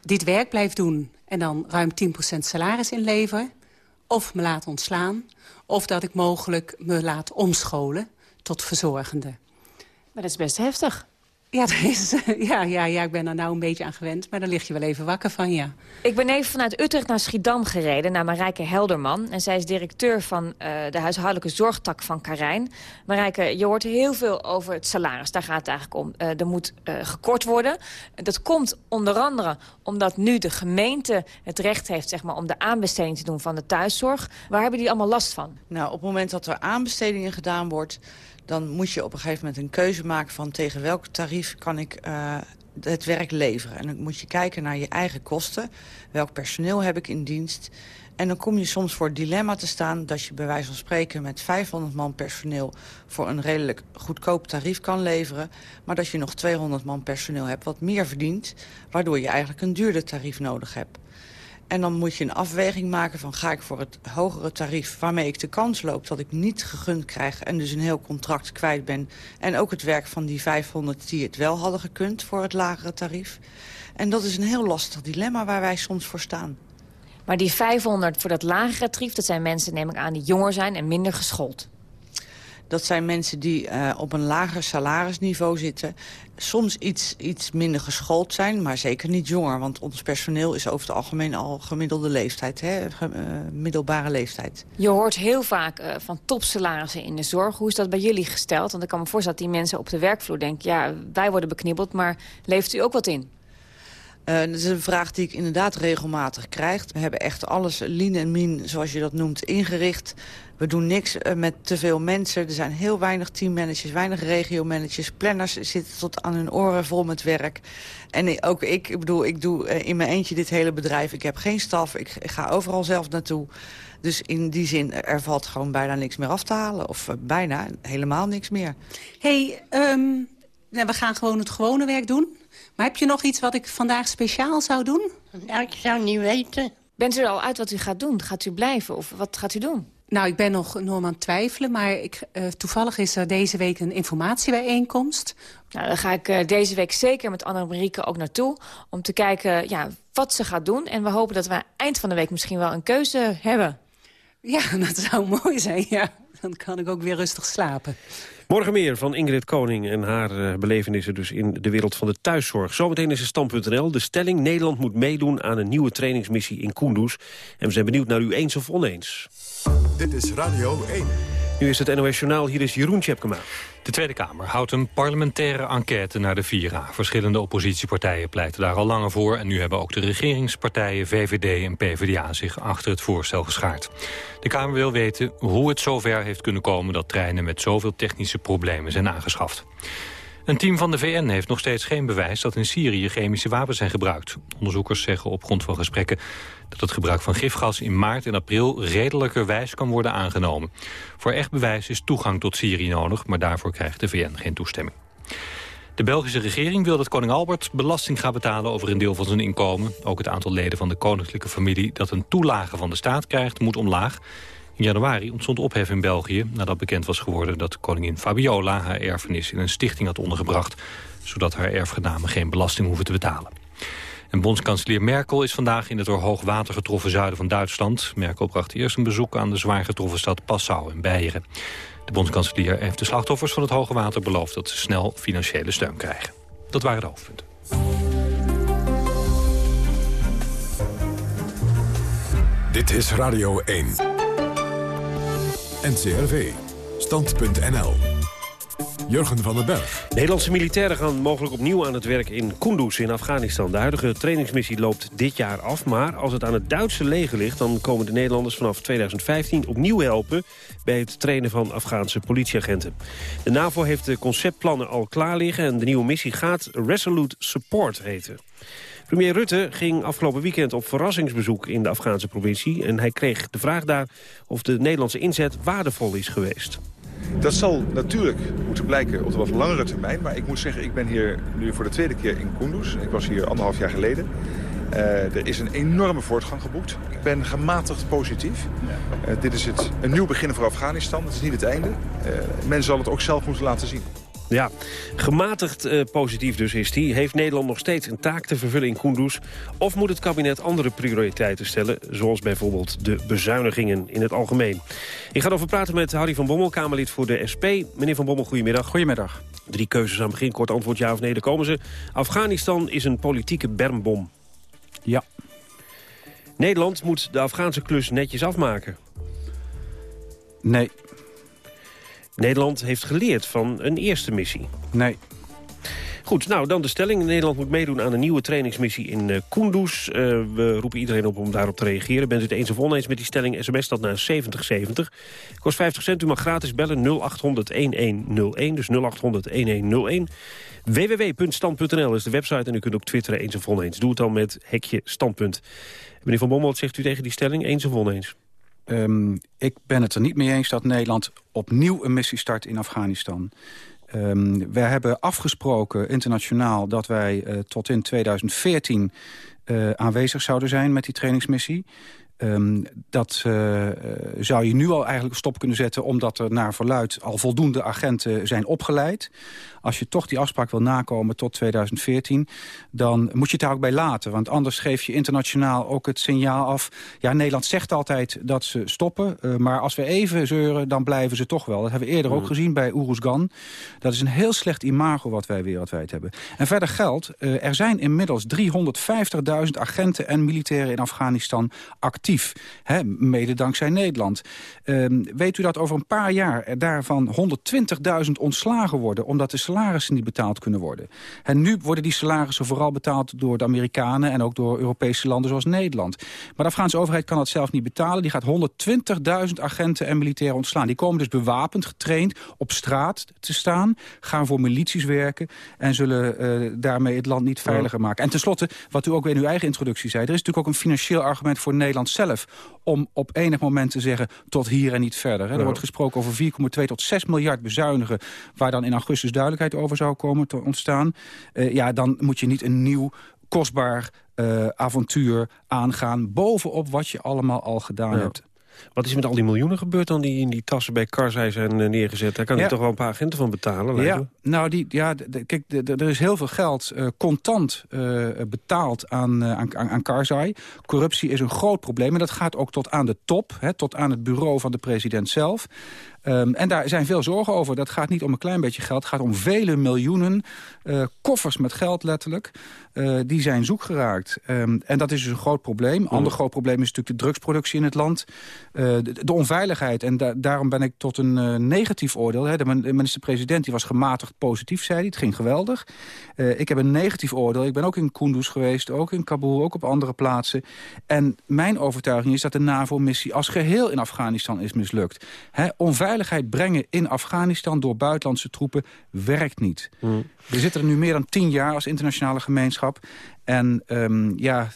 dit werk blijf doen... en dan ruim 10% salaris inlever, of me laat ontslaan... of dat ik mogelijk me laat omscholen tot verzorgende. Maar dat is best heftig. Ja, dat is, ja, ja, ja, ik ben er nou een beetje aan gewend. Maar daar lig je wel even wakker van, ja. Ik ben even vanuit Utrecht naar Schiedam gereden, naar Marijke Helderman. En zij is directeur van uh, de huishoudelijke zorgtak van Karijn. Marijke, je hoort heel veel over het salaris. Daar gaat het eigenlijk om. Uh, er moet uh, gekort worden. Dat komt onder andere omdat nu de gemeente het recht heeft zeg maar, om de aanbesteding te doen van de thuiszorg. Waar hebben die allemaal last van? Nou, op het moment dat er aanbestedingen gedaan wordt dan moet je op een gegeven moment een keuze maken van tegen welk tarief kan ik uh, het werk leveren. En dan moet je kijken naar je eigen kosten. Welk personeel heb ik in dienst? En dan kom je soms voor het dilemma te staan... dat je bij wijze van spreken met 500 man personeel... voor een redelijk goedkoop tarief kan leveren... maar dat je nog 200 man personeel hebt wat meer verdient... waardoor je eigenlijk een duurder tarief nodig hebt. En dan moet je een afweging maken van ga ik voor het hogere tarief... waarmee ik de kans loop dat ik niet gegund krijg... en dus een heel contract kwijt ben. En ook het werk van die 500 die het wel hadden gekund voor het lagere tarief. En dat is een heel lastig dilemma waar wij soms voor staan. Maar die 500 voor dat lagere tarief, dat zijn mensen, neem ik aan, die jonger zijn en minder geschoold. Dat zijn mensen die uh, op een lager salarisniveau zitten. Soms iets, iets minder geschoold zijn, maar zeker niet jonger. Want ons personeel is over het algemeen al gemiddelde leeftijd. Hè? Uh, middelbare leeftijd. Je hoort heel vaak uh, van topsalarissen in de zorg. Hoe is dat bij jullie gesteld? Want ik kan me voorstellen dat die mensen op de werkvloer denken... ja, wij worden beknibbeld, maar levert u ook wat in? Uh, dat is een vraag die ik inderdaad regelmatig krijg. We hebben echt alles lean en mean, zoals je dat noemt, ingericht. We doen niks uh, met te veel mensen. Er zijn heel weinig teammanagers, weinig regiomanagers. Planners zitten tot aan hun oren vol met werk. En ook ik, ik bedoel, ik doe uh, in mijn eentje dit hele bedrijf. Ik heb geen staf, ik, ik ga overal zelf naartoe. Dus in die zin, er valt gewoon bijna niks meer af te halen. Of bijna helemaal niks meer. hey, um, nou, we gaan gewoon het gewone werk doen. Maar heb je nog iets wat ik vandaag speciaal zou doen? Ja, ik zou niet weten. Bent u er al uit wat u gaat doen? Gaat u blijven of wat gaat u doen? Nou, ik ben nog enorm aan het twijfelen. Maar ik, uh, toevallig is er deze week een informatiebijeenkomst. Nou, dan ga ik uh, deze week zeker met Anne-Marieke ook naartoe... om te kijken ja, wat ze gaat doen. En we hopen dat we eind van de week misschien wel een keuze hebben. Ja, dat zou mooi zijn, ja. Dan kan ik ook weer rustig slapen. Morgen meer van Ingrid Koning en haar uh, belevenissen dus in de wereld van de thuiszorg. Zometeen is het stand.nl. De stelling Nederland moet meedoen aan een nieuwe trainingsmissie in Kunduz. En we zijn benieuwd naar u eens of oneens. Dit is Radio 1. Nu is het NOS Journaal, hier is Jeroen Tjepkema. De Tweede Kamer houdt een parlementaire enquête naar de Vira. Verschillende oppositiepartijen pleiten daar al langer voor... en nu hebben ook de regeringspartijen VVD en PvdA zich achter het voorstel geschaard. De Kamer wil weten hoe het zover heeft kunnen komen... dat treinen met zoveel technische problemen zijn aangeschaft. Een team van de VN heeft nog steeds geen bewijs dat in Syrië chemische wapens zijn gebruikt. Onderzoekers zeggen op grond van gesprekken dat het gebruik van gifgas in maart en april redelijkerwijs kan worden aangenomen. Voor echt bewijs is toegang tot Syrië nodig, maar daarvoor krijgt de VN geen toestemming. De Belgische regering wil dat koning Albert belasting gaat betalen over een deel van zijn inkomen. Ook het aantal leden van de koninklijke familie dat een toelage van de staat krijgt moet omlaag. In januari ontstond ophef in België nadat bekend was geworden dat koningin Fabiola haar erfenis in een stichting had ondergebracht, zodat haar erfgenamen geen belasting hoeven te betalen. En bondskanselier Merkel is vandaag in het door hoogwater getroffen zuiden van Duitsland. Merkel bracht eerst een bezoek aan de zwaar getroffen stad Passau in Beieren. De bondskanselier heeft de slachtoffers van het hoge water beloofd dat ze snel financiële steun krijgen. Dat waren de hoofdpunten. Dit is Radio 1. NCRV. Stand.nl. Jurgen van den Berg. Nederlandse militairen gaan mogelijk opnieuw aan het werk in Kunduz in Afghanistan. De huidige trainingsmissie loopt dit jaar af. Maar als het aan het Duitse leger ligt... dan komen de Nederlanders vanaf 2015 opnieuw helpen... bij het trainen van Afghaanse politieagenten. De NAVO heeft de conceptplannen al klaar liggen... en de nieuwe missie gaat Resolute Support heten. Premier Rutte ging afgelopen weekend op verrassingsbezoek in de Afghaanse provincie. En hij kreeg de vraag daar of de Nederlandse inzet waardevol is geweest. Dat zal natuurlijk moeten blijken op de wat langere termijn. Maar ik moet zeggen, ik ben hier nu voor de tweede keer in Kunduz. Ik was hier anderhalf jaar geleden. Uh, er is een enorme voortgang geboekt. Ik ben gematigd positief. Uh, dit is het, een nieuw begin voor Afghanistan. Het is niet het einde. Uh, men zal het ook zelf moeten laten zien. Ja, gematigd uh, positief dus is die. Heeft Nederland nog steeds een taak te vervullen in Kunduz? Of moet het kabinet andere prioriteiten stellen... zoals bijvoorbeeld de bezuinigingen in het algemeen? Ik ga erover praten met Harry van Bommel, Kamerlid voor de SP. Meneer van Bommel, goedemiddag. Goedemiddag. Drie keuzes aan het begin, kort antwoord ja of nee, daar komen ze. Afghanistan is een politieke bermbom. Ja. Nederland moet de Afghaanse klus netjes afmaken. Nee. Nederland heeft geleerd van een eerste missie. Nee. Goed, nou dan de stelling. Nederland moet meedoen aan een nieuwe trainingsmissie in uh, Kunduz. Uh, we roepen iedereen op om daarop te reageren. Bent u het eens of oneens met die stelling? SMS dat naar 7070. Kost 50 cent. U mag gratis bellen 0800-1101. Dus 0800-1101. www.stand.nl is de website. En u kunt ook twitteren eens of oneens. Doe het dan met hekje standpunt. Meneer Van Bommel, wat zegt u tegen die stelling? Eens of oneens? Um, ik ben het er niet mee eens dat Nederland opnieuw een missie start in Afghanistan. Um, we hebben afgesproken internationaal dat wij uh, tot in 2014 uh, aanwezig zouden zijn met die trainingsmissie. Um, dat uh, zou je nu al eigenlijk stop kunnen zetten... omdat er naar verluid al voldoende agenten zijn opgeleid. Als je toch die afspraak wil nakomen tot 2014... dan moet je het daar ook bij laten. Want anders geef je internationaal ook het signaal af... ja, Nederland zegt altijd dat ze stoppen. Uh, maar als we even zeuren, dan blijven ze toch wel. Dat hebben we eerder ook Mm. gezien bij Oeruzgan. Dat is een heel slecht imago wat wij wereldwijd hebben. En verder geldt, uh, er zijn inmiddels 350.000 agenten en militairen in Afghanistan actief. Hè, mede dankzij Nederland. Um, weet u dat over een paar jaar er daarvan 120.000 ontslagen worden... omdat de salarissen niet betaald kunnen worden. En nu worden die salarissen vooral betaald door de Amerikanen... en ook door Europese landen zoals Nederland. Maar de Afghaanse overheid kan dat zelf niet betalen. Die gaat 120.000 agenten en militairen ontslaan. Die komen dus bewapend, getraind, op straat te staan... gaan voor milities werken en zullen uh, daarmee het land niet veiliger maken. En tenslotte, wat u ook weer in uw eigen introductie zei... er is natuurlijk ook een financieel argument voor Nederland zelf... om op enig moment te zeggen tot hier en niet verder. Hè. Er wordt gesproken over 4,2 tot 6 miljard bezuinigen... waar dan in augustus duidelijkheid over zou komen te ontstaan. Uh, ja, dan moet je niet een nieuw kostbaar uh, avontuur aangaan... bovenop wat je allemaal al gedaan Ja. hebt. Wat is met al die miljoenen gebeurd dan die in die tassen bij Karzai zijn eh, neergezet? Daar kan hij Ja. toch wel een paar agenten van betalen? lijkt Ja, me. nou, die, ja, kijk, er is heel veel geld eh, contant eh, betaald aan, aan, aan, aan Karzai. Corruptie is een groot probleem en dat gaat ook tot aan de top, hè, tot aan het bureau van de president zelf. Um, en daar zijn veel zorgen over. Dat gaat niet om een klein beetje geld. Het gaat om vele miljoenen uh, koffers met geld letterlijk. Uh, die zijn zoek geraakt. Um, en dat is dus een groot probleem. Een ander groot probleem is natuurlijk de drugsproductie in het land. Uh, de, de, onveiligheid. En da daarom ben ik tot een negatief oordeel. Hè. De minister-president die was gematigd positief, zei hij. Het ging geweldig. ik heb een negatief oordeel. Ik ben ook in Kunduz geweest. Ook in Kabul. Ook op andere plaatsen. En mijn overtuiging is dat de NAVO-missie als geheel in Afghanistan is mislukt. Hè, onveiligheid brengen in Afghanistan door buitenlandse troepen werkt niet. Mm. We zitten er nu meer dan tien jaar als internationale gemeenschap. En um, ja,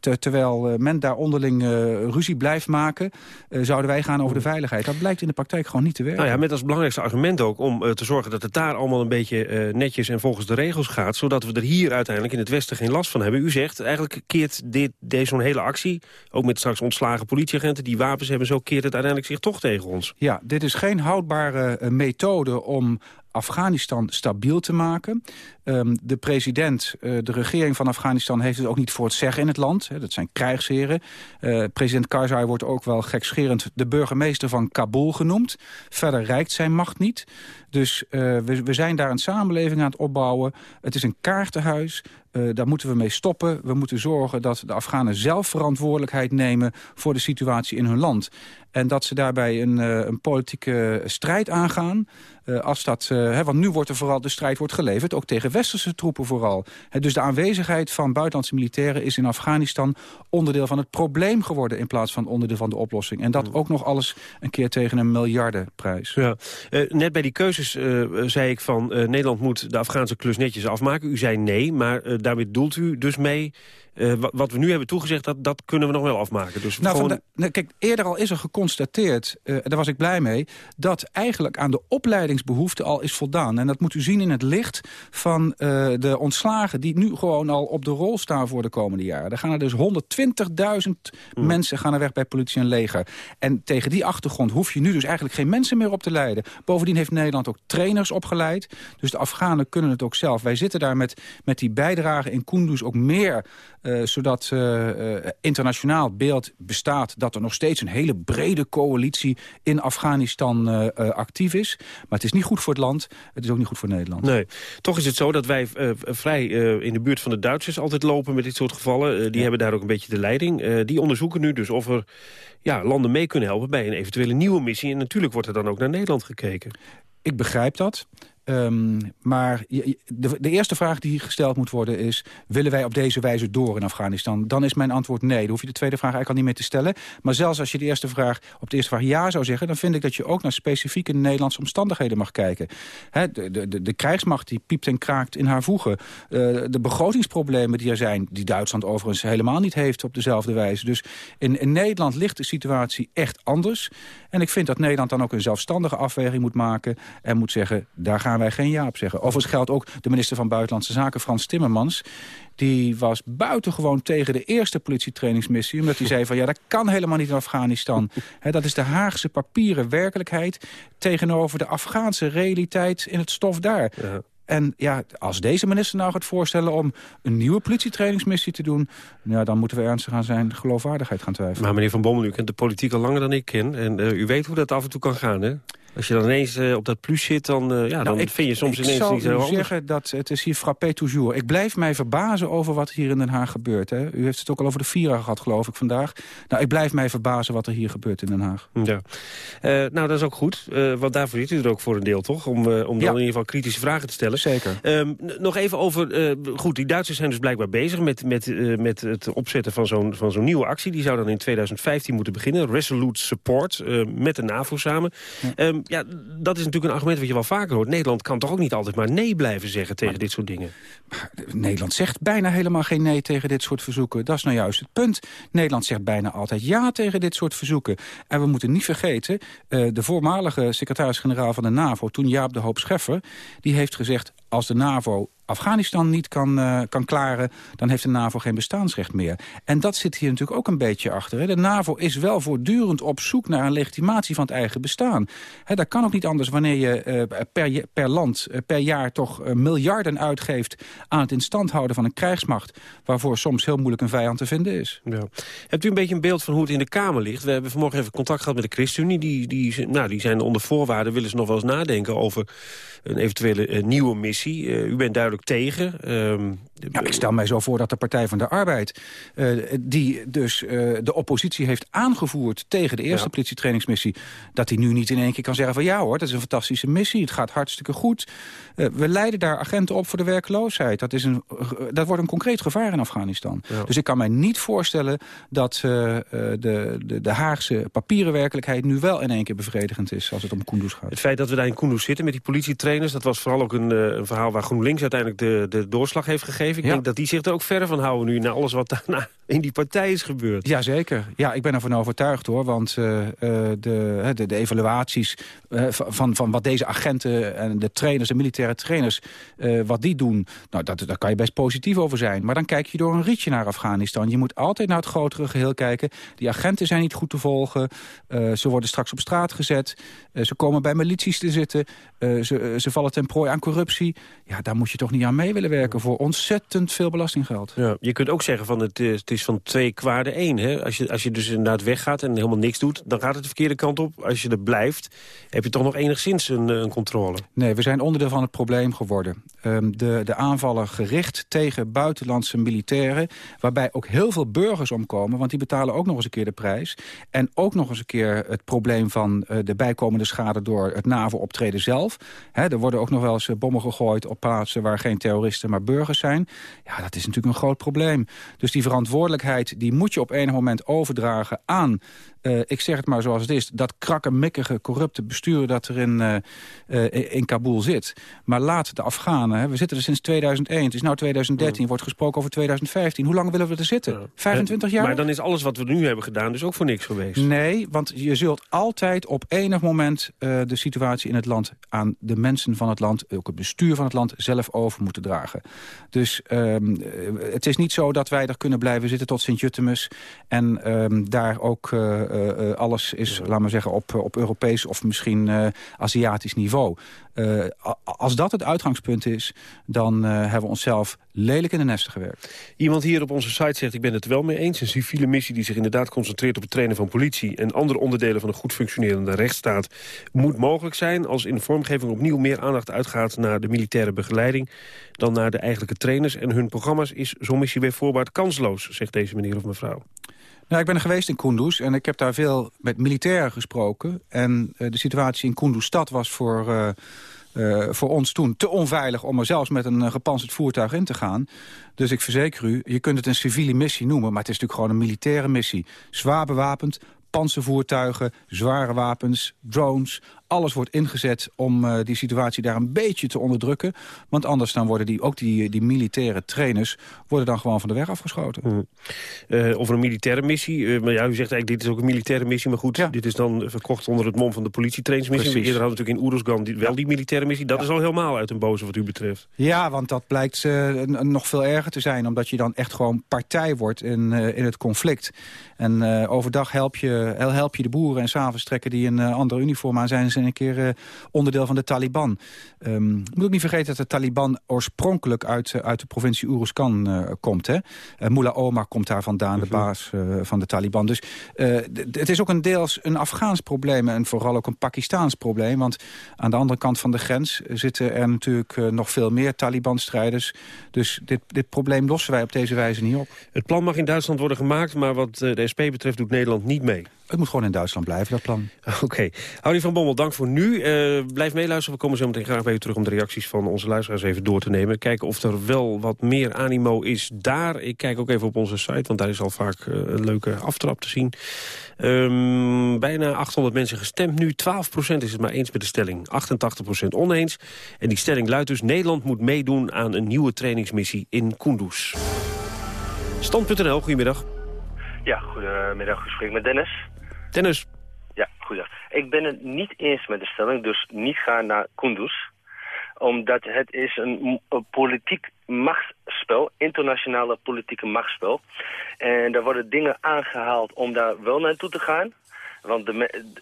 ter, terwijl uh, men daar onderling uh, ruzie blijft maken... zouden wij gaan over de veiligheid. Dat blijkt in de praktijk gewoon niet te werken. Nou ja, met als belangrijkste argument ook om te zorgen dat het daar allemaal een beetje netjes en volgens de regels gaat. Zodat we er hier uiteindelijk in het Westen geen last van hebben. U zegt, eigenlijk keert dit, deze zo'n hele actie, ook met straks ontslagen politieagenten die wapens hebben, zo keert het uiteindelijk zich toch tegen ons. Ja, dit is geen houdbare methode om Afghanistan stabiel te maken. Um, de president, uh, de regering van Afghanistan heeft het ook niet voor het zeggen in het land. Hè, dat zijn krijgsheren. Uh, president Karzai wordt ook wel gekscherend de burgemeester van Kabul genoemd. Verder reikt zijn macht niet. Dus uh, we, we zijn daar een samenleving aan het opbouwen. Het is een kaartenhuis. Uh, daar moeten we mee stoppen. We moeten zorgen dat de Afghanen zelf verantwoordelijkheid nemen... voor de situatie in hun land. En dat ze daarbij een, uh, een politieke strijd aangaan. Uh, als dat, hè, want nu wordt er vooral de strijd wordt geleverd, ook tegen westerse troepen vooral. Dus de aanwezigheid van buitenlandse militairen is in Afghanistan onderdeel van het probleem geworden in plaats van onderdeel van de oplossing. En dat ook nog alles een keer tegen een miljardenprijs. Ja. Net bij die keuzes zei ik van Nederland moet de Afghaanse klus netjes afmaken. U zei nee, maar daarmee doelt u dus mee... Uh, wat we nu hebben toegezegd, dat, dat kunnen we nog wel afmaken. Dus nou, gewoon... nou, kijk, eerder al is er geconstateerd, uh, daar was ik blij mee... dat eigenlijk aan de opleidingsbehoefte al is voldaan. En dat moet u zien in het licht van uh, de ontslagen... die nu gewoon al op de rol staan voor de komende jaren. Er gaan er dus 120.000 hmm. mensen gaan er weg bij politie en leger. En tegen die achtergrond hoef je nu dus eigenlijk geen mensen meer op te leiden. Bovendien heeft Nederland ook trainers opgeleid. Dus de Afghanen kunnen het ook zelf. Wij zitten daar met, met die bijdrage in Kunduz ook meer... Uh, zodat uh, uh, internationaal beeld bestaat dat er nog steeds een hele brede coalitie in Afghanistan actief is. Maar het is niet goed voor het land, het is ook niet goed voor Nederland. Nee, toch is het zo dat wij vrij in de buurt van de Duitsers altijd lopen met dit soort gevallen. die ja. hebben daar ook een beetje de leiding. die onderzoeken nu dus of er ja, landen mee kunnen helpen bij een eventuele nieuwe missie. En natuurlijk wordt er dan ook naar Nederland gekeken. Ik begrijp dat. Ehm, maar de, de eerste vraag die gesteld moet worden is... willen wij op deze wijze door in Afghanistan? Dan is mijn antwoord nee. Dan hoef je de tweede vraag eigenlijk al niet meer te stellen. Maar zelfs als je de eerste vraag, op de eerste vraag ja zou zeggen... dan vind ik dat je ook naar specifieke Nederlandse omstandigheden mag kijken. De, de, de krijgsmacht die piept en kraakt in haar voegen. Eh, de begrotingsproblemen die er zijn... die Duitsland overigens helemaal niet heeft op dezelfde wijze. Dus in, in Nederland ligt de situatie echt anders. En ik vind dat Nederland dan ook een zelfstandige afweging moet maken... en moet zeggen, daar gaan wij geen ja op zeggen. Overigens geldt ook de minister van Buitenlandse Zaken, Frans Timmermans... die was buitengewoon tegen de eerste politietrainingsmissie... omdat hij zei van, ja, dat kan helemaal niet in Afghanistan. Dat is de Haagse papieren werkelijkheid... tegenover de Afghaanse realiteit in het stof daar. En ja, als deze minister nou gaat voorstellen om een nieuwe politietrainingsmissie te doen... Ja, dan moeten we ernstig aan zijn geloofwaardigheid gaan twijfelen. Maar meneer Van Bommel, u kent de politiek al langer dan ik ken. En eh, u weet hoe dat af en toe kan gaan, hè? Als je dan ineens eh, op dat plus zit, dan, eh, ja, dan Nou, ik, vind je soms ik ineens zal iets heel u anders. zeggen dat het is hier frappé toujours. Ik blijf mij verbazen over wat hier in Den Haag gebeurt. Hè. U heeft het ook al over de Vira gehad, geloof ik, vandaag. Nou, ik blijf mij verbazen wat er hier gebeurt in Den Haag. Ja. Eh, nou, dat is ook goed. want daarvoor zit u er ook voor een deel, toch? Om, om dan Ja. in ieder geval kritische vragen te stellen. Zeker. Ehm, nog even over... goed, die Duitsers zijn dus blijkbaar bezig met, met, met het opzetten van zo'n van zo'n nieuwe actie. Die zou dan in 2015 moeten beginnen. Resolute Support, met de NAVO samen. Ja, dat is natuurlijk een argument wat je wel vaker hoort. Nederland kan toch ook niet altijd maar nee blijven zeggen tegen dit soort dingen? Nederland zegt bijna helemaal geen nee tegen dit soort verzoeken. Dat is nou juist het punt. Nederland zegt bijna altijd ja tegen dit soort verzoeken. En we moeten niet vergeten, eh, de voormalige secretaris-generaal van de NAVO... toen Jaap de Hoop Scheffer, die heeft gezegd... als de NAVO Afghanistan niet kan, eh, kan klaren... dan heeft de NAVO geen bestaansrecht meer. En dat zit hier natuurlijk ook een beetje achter. Hè. De NAVO is wel voortdurend op zoek naar een legitimatie van het eigen bestaan. Hè, dat kan ook niet anders wanneer je eh, per, per land, eh, per jaar... toch miljarden uitgeeft aan het in stand houden van een krijgsmacht... waarvoor soms heel moeilijk een vijand te vinden is. Ja. Hebt u een beetje een beeld van hoe het in de Kamer ligt? We hebben vanmorgen even contact gehad met de ChristenUnie. Die, die, nou, die zijn onder voorwaarden, willen ze nog wel eens nadenken... over een eventuele nieuwe missie. Eh, u bent duidelijk tegen. Ehm, Ja, ik stel mij zo voor dat de Partij van de Arbeid... eh, die dus eh, de oppositie heeft aangevoerd tegen de eerste Ja. politietrainingsmissie... dat die nu niet in één keer kan zeggen van... ja hoor, dat is een fantastische missie, het gaat hartstikke goed. We leiden daar agenten op voor de werkloosheid. Dat, is een, dat wordt een concreet gevaar in Afghanistan. Ja. Dus ik kan mij niet voorstellen dat de, de, de Haagse papieren werkelijkheid... nu wel in één keer bevredigend is als het om Kunduz gaat. Het feit dat we daar in Kunduz zitten met die politietrainers... dat was vooral ook een, een verhaal waar GroenLinks uiteindelijk de, de doorslag heeft gegeven. Ik Ja. denk dat die zich er ook verder van houden nu... na alles wat daarna in die partij is gebeurd. Jazeker. Ja, ik ben ervan overtuigd hoor. Want eh, eh, de, de, de evaluaties eh, van, van wat deze agenten en de trainers, de militaire trainers, wat die doen, nou, dat, daar kan je best positief over zijn. Maar dan kijk je door een rietje naar Afghanistan. Je moet altijd naar het grotere geheel kijken. Die agenten zijn niet goed te volgen. Ze worden straks op straat gezet. Ze komen bij milities te zitten. Ze, ze vallen ten prooi aan corruptie. Ja, daar moet je toch niet aan mee willen werken voor ontzettend veel belastinggeld. Ja, je kunt ook zeggen van het, is, het is van twee kwaden één. Hè? Als, je, als je dus inderdaad weggaat en helemaal niks doet... dan gaat het de verkeerde kant op. Als je er blijft, heb je toch nog enigszins een, eh, een controle. Nee, we zijn onderdeel van het probleem geworden. Ehm, de, de aanvallen gericht tegen buitenlandse militairen... waarbij ook heel veel burgers omkomen... want die betalen ook nog eens een keer de prijs. En ook nog eens een keer het probleem van eh, de bijkomende schade... door het NAVO-optreden zelf. Hè, er worden ook nog wel eens eh, bommen gegooid op plaatsen... waar geen terroristen, maar burgers zijn. Ja, dat is natuurlijk een groot probleem. Dus die verantwoordelijkheid die moet je op enig moment overdragen aan... eh, ik zeg het maar zoals het is, dat krakkemikkige, corrupte bestuur dat er in, eh, eh, in Kabul zit. Maar laat de Afghanen, hè, we zitten er sinds 2001, het is nu 2013, wordt gesproken over 2015. Hoe lang willen we er zitten? 25 jaar? Maar dan is alles wat we nu hebben gedaan dus ook voor niks geweest. Nee, want je zult altijd op enig moment de situatie in het land... aan de mensen van het land, ook het bestuur van het land... zelf over moeten dragen. Dus ehm, eh, het is niet zo dat wij er kunnen blijven zitten tot Sint-Jutemus... en ehm, daar ook alles is, laten we zeggen, op, op Europees... of misschien eh, Aziatisch niveau. Eh, als dat het uitgangspunt is, dan eh, hebben we onszelf lelijk in de nesten gewerkt. Iemand hier op onze site zegt, ik ben het wel mee eens. Een civiele missie die zich inderdaad concentreert op het trainen van politie... en andere onderdelen van een goed functionerende rechtsstaat... moet mogelijk zijn als in de vormgeving opnieuw meer aandacht uitgaat... naar de militaire begeleiding dan naar de eigenlijke trainers. En hun programma's is zo'n missie bij voorbaat kansloos, zegt deze meneer of mevrouw. Nou, ik ben er geweest in Kunduz en ik heb daar veel met militairen gesproken. En eh, de situatie in Kunduz-stad was voor, eh, eh, voor ons toen te onveilig om er zelfs met een gepantserd voertuig in te gaan. Dus ik verzeker u, je kunt het een civiele missie noemen... maar het is natuurlijk gewoon een militaire missie. Zwaar bewapend, panzervoertuigen, zware wapens, drones alles wordt ingezet om uh, die situatie daar een beetje te onderdrukken. Want anders dan worden die, ook die, die militaire trainers worden dan gewoon van de weg afgeschoten. Mm. Uh, over een militaire missie. Uh, maar ja, u zegt eigenlijk dit is ook een militaire missie. Maar goed, ja. dit is dan verkocht onder het mom van de politietrainingsmissie. We eerder hadden natuurlijk in Oeruzgan die, wel die militaire missie. Dat ja. is al helemaal uit een boze wat u betreft. Ja, want dat blijkt nog veel erger te zijn. Omdat je dan echt gewoon partij wordt in, in het conflict. En overdag help je, help je de boeren en s'avonds trekken die een ander uniform aan zijn een keer uh, onderdeel van de Taliban. Um, moet ook niet vergeten dat de Taliban oorspronkelijk uit, uh, uit de provincie Uruzgan uh, komt. Hè? Mullah Omar komt daar vandaan, de mhm. baas van de Taliban. Dus het is ook een deels een Afghaans probleem en vooral ook een Pakistaans probleem. Want aan de andere kant van de grens zitten er natuurlijk nog veel meer Taliban-strijders. Dus dit, dit probleem lossen wij op deze wijze niet op. Het plan mag in Duitsland worden gemaakt, maar wat de SP betreft doet Nederland niet mee. Het moet gewoon in Duitsland blijven, dat plan. Oké. Okay. Houdie van Bommel, dank voor nu. Uh, blijf meeluisteren. We komen zo meteen graag even terug om de reacties van onze luisteraars even door te nemen. Kijken of er wel wat meer animo is daar. Ik kijk ook even op onze site, want daar is al vaak uh, een leuke aftrap te zien. Um, bijna 800 mensen gestemd nu. 12% is het maar eens met de stelling. 88% oneens. En die stelling luidt dus... Nederland moet meedoen aan een nieuwe trainingsmissie in Kunduz. Stand.nl, goedemiddag. Ja, goedemiddag. Gesprek met Dennis. Dennis. Ja, goedendag. Ik ben het niet eens met de stelling, dus niet gaan naar Kunduz. Omdat het is een, een politiek machtsspel, internationale politieke machtsspel. En daar worden dingen aangehaald om daar wel naartoe te gaan. Want de,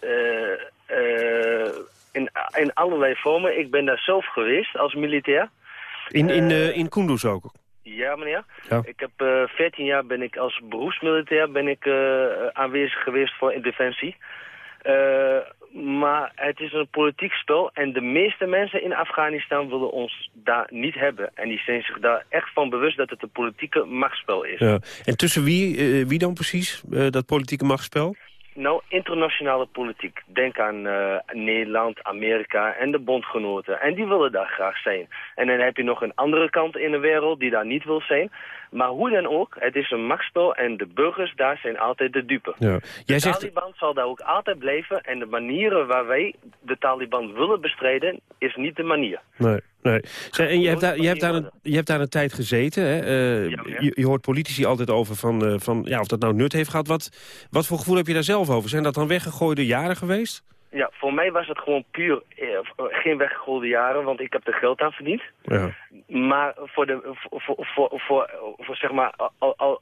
uh, uh, in, in allerlei vormen, ik ben daar zelf geweest als militair. In, in, uh, in Kunduz ook? Ja, meneer. Ja. Ik heb uh, 14 jaar ben ik als beroepsmilitair ben ik, uh, aanwezig geweest voor in Defensie. Uh, maar het is een politiek spel en de meeste mensen in Afghanistan willen ons daar niet hebben. En die zijn zich daar echt van bewust dat het een politieke machtsspel is. Ja. En tussen wie, wie dan precies, dat politieke machtsspel? Nou, internationale politiek. Denk aan uh, Nederland, Amerika en de bondgenoten. En die willen daar graag zijn. En dan heb je nog een andere kant in de wereld die daar niet wil zijn. Maar hoe dan ook, het is een machtsspel en de burgers daar zijn altijd de dupe. Ja. Jij de zegt... Taliban zal daar ook altijd blijven en de manieren waar wij de Taliban willen bestrijden is niet de manier. Nee. Nee. Zij, en je hebt, daar, je, hebt daar een, je hebt daar een tijd gezeten. Hè? Uh, ja. Je, je, hoort politici altijd over van, uh, van ja, of dat nou nut heeft gehad. Wat, wat voor gevoel heb je daar zelf over? Zijn dat dan weggegooide jaren geweest? Ja, voor mij was het gewoon puur eh, geen weggegooide jaren, want ik heb er geld aan verdiend. Ja. Maar voor, de, voor, voor, voor, voor, zeg maar,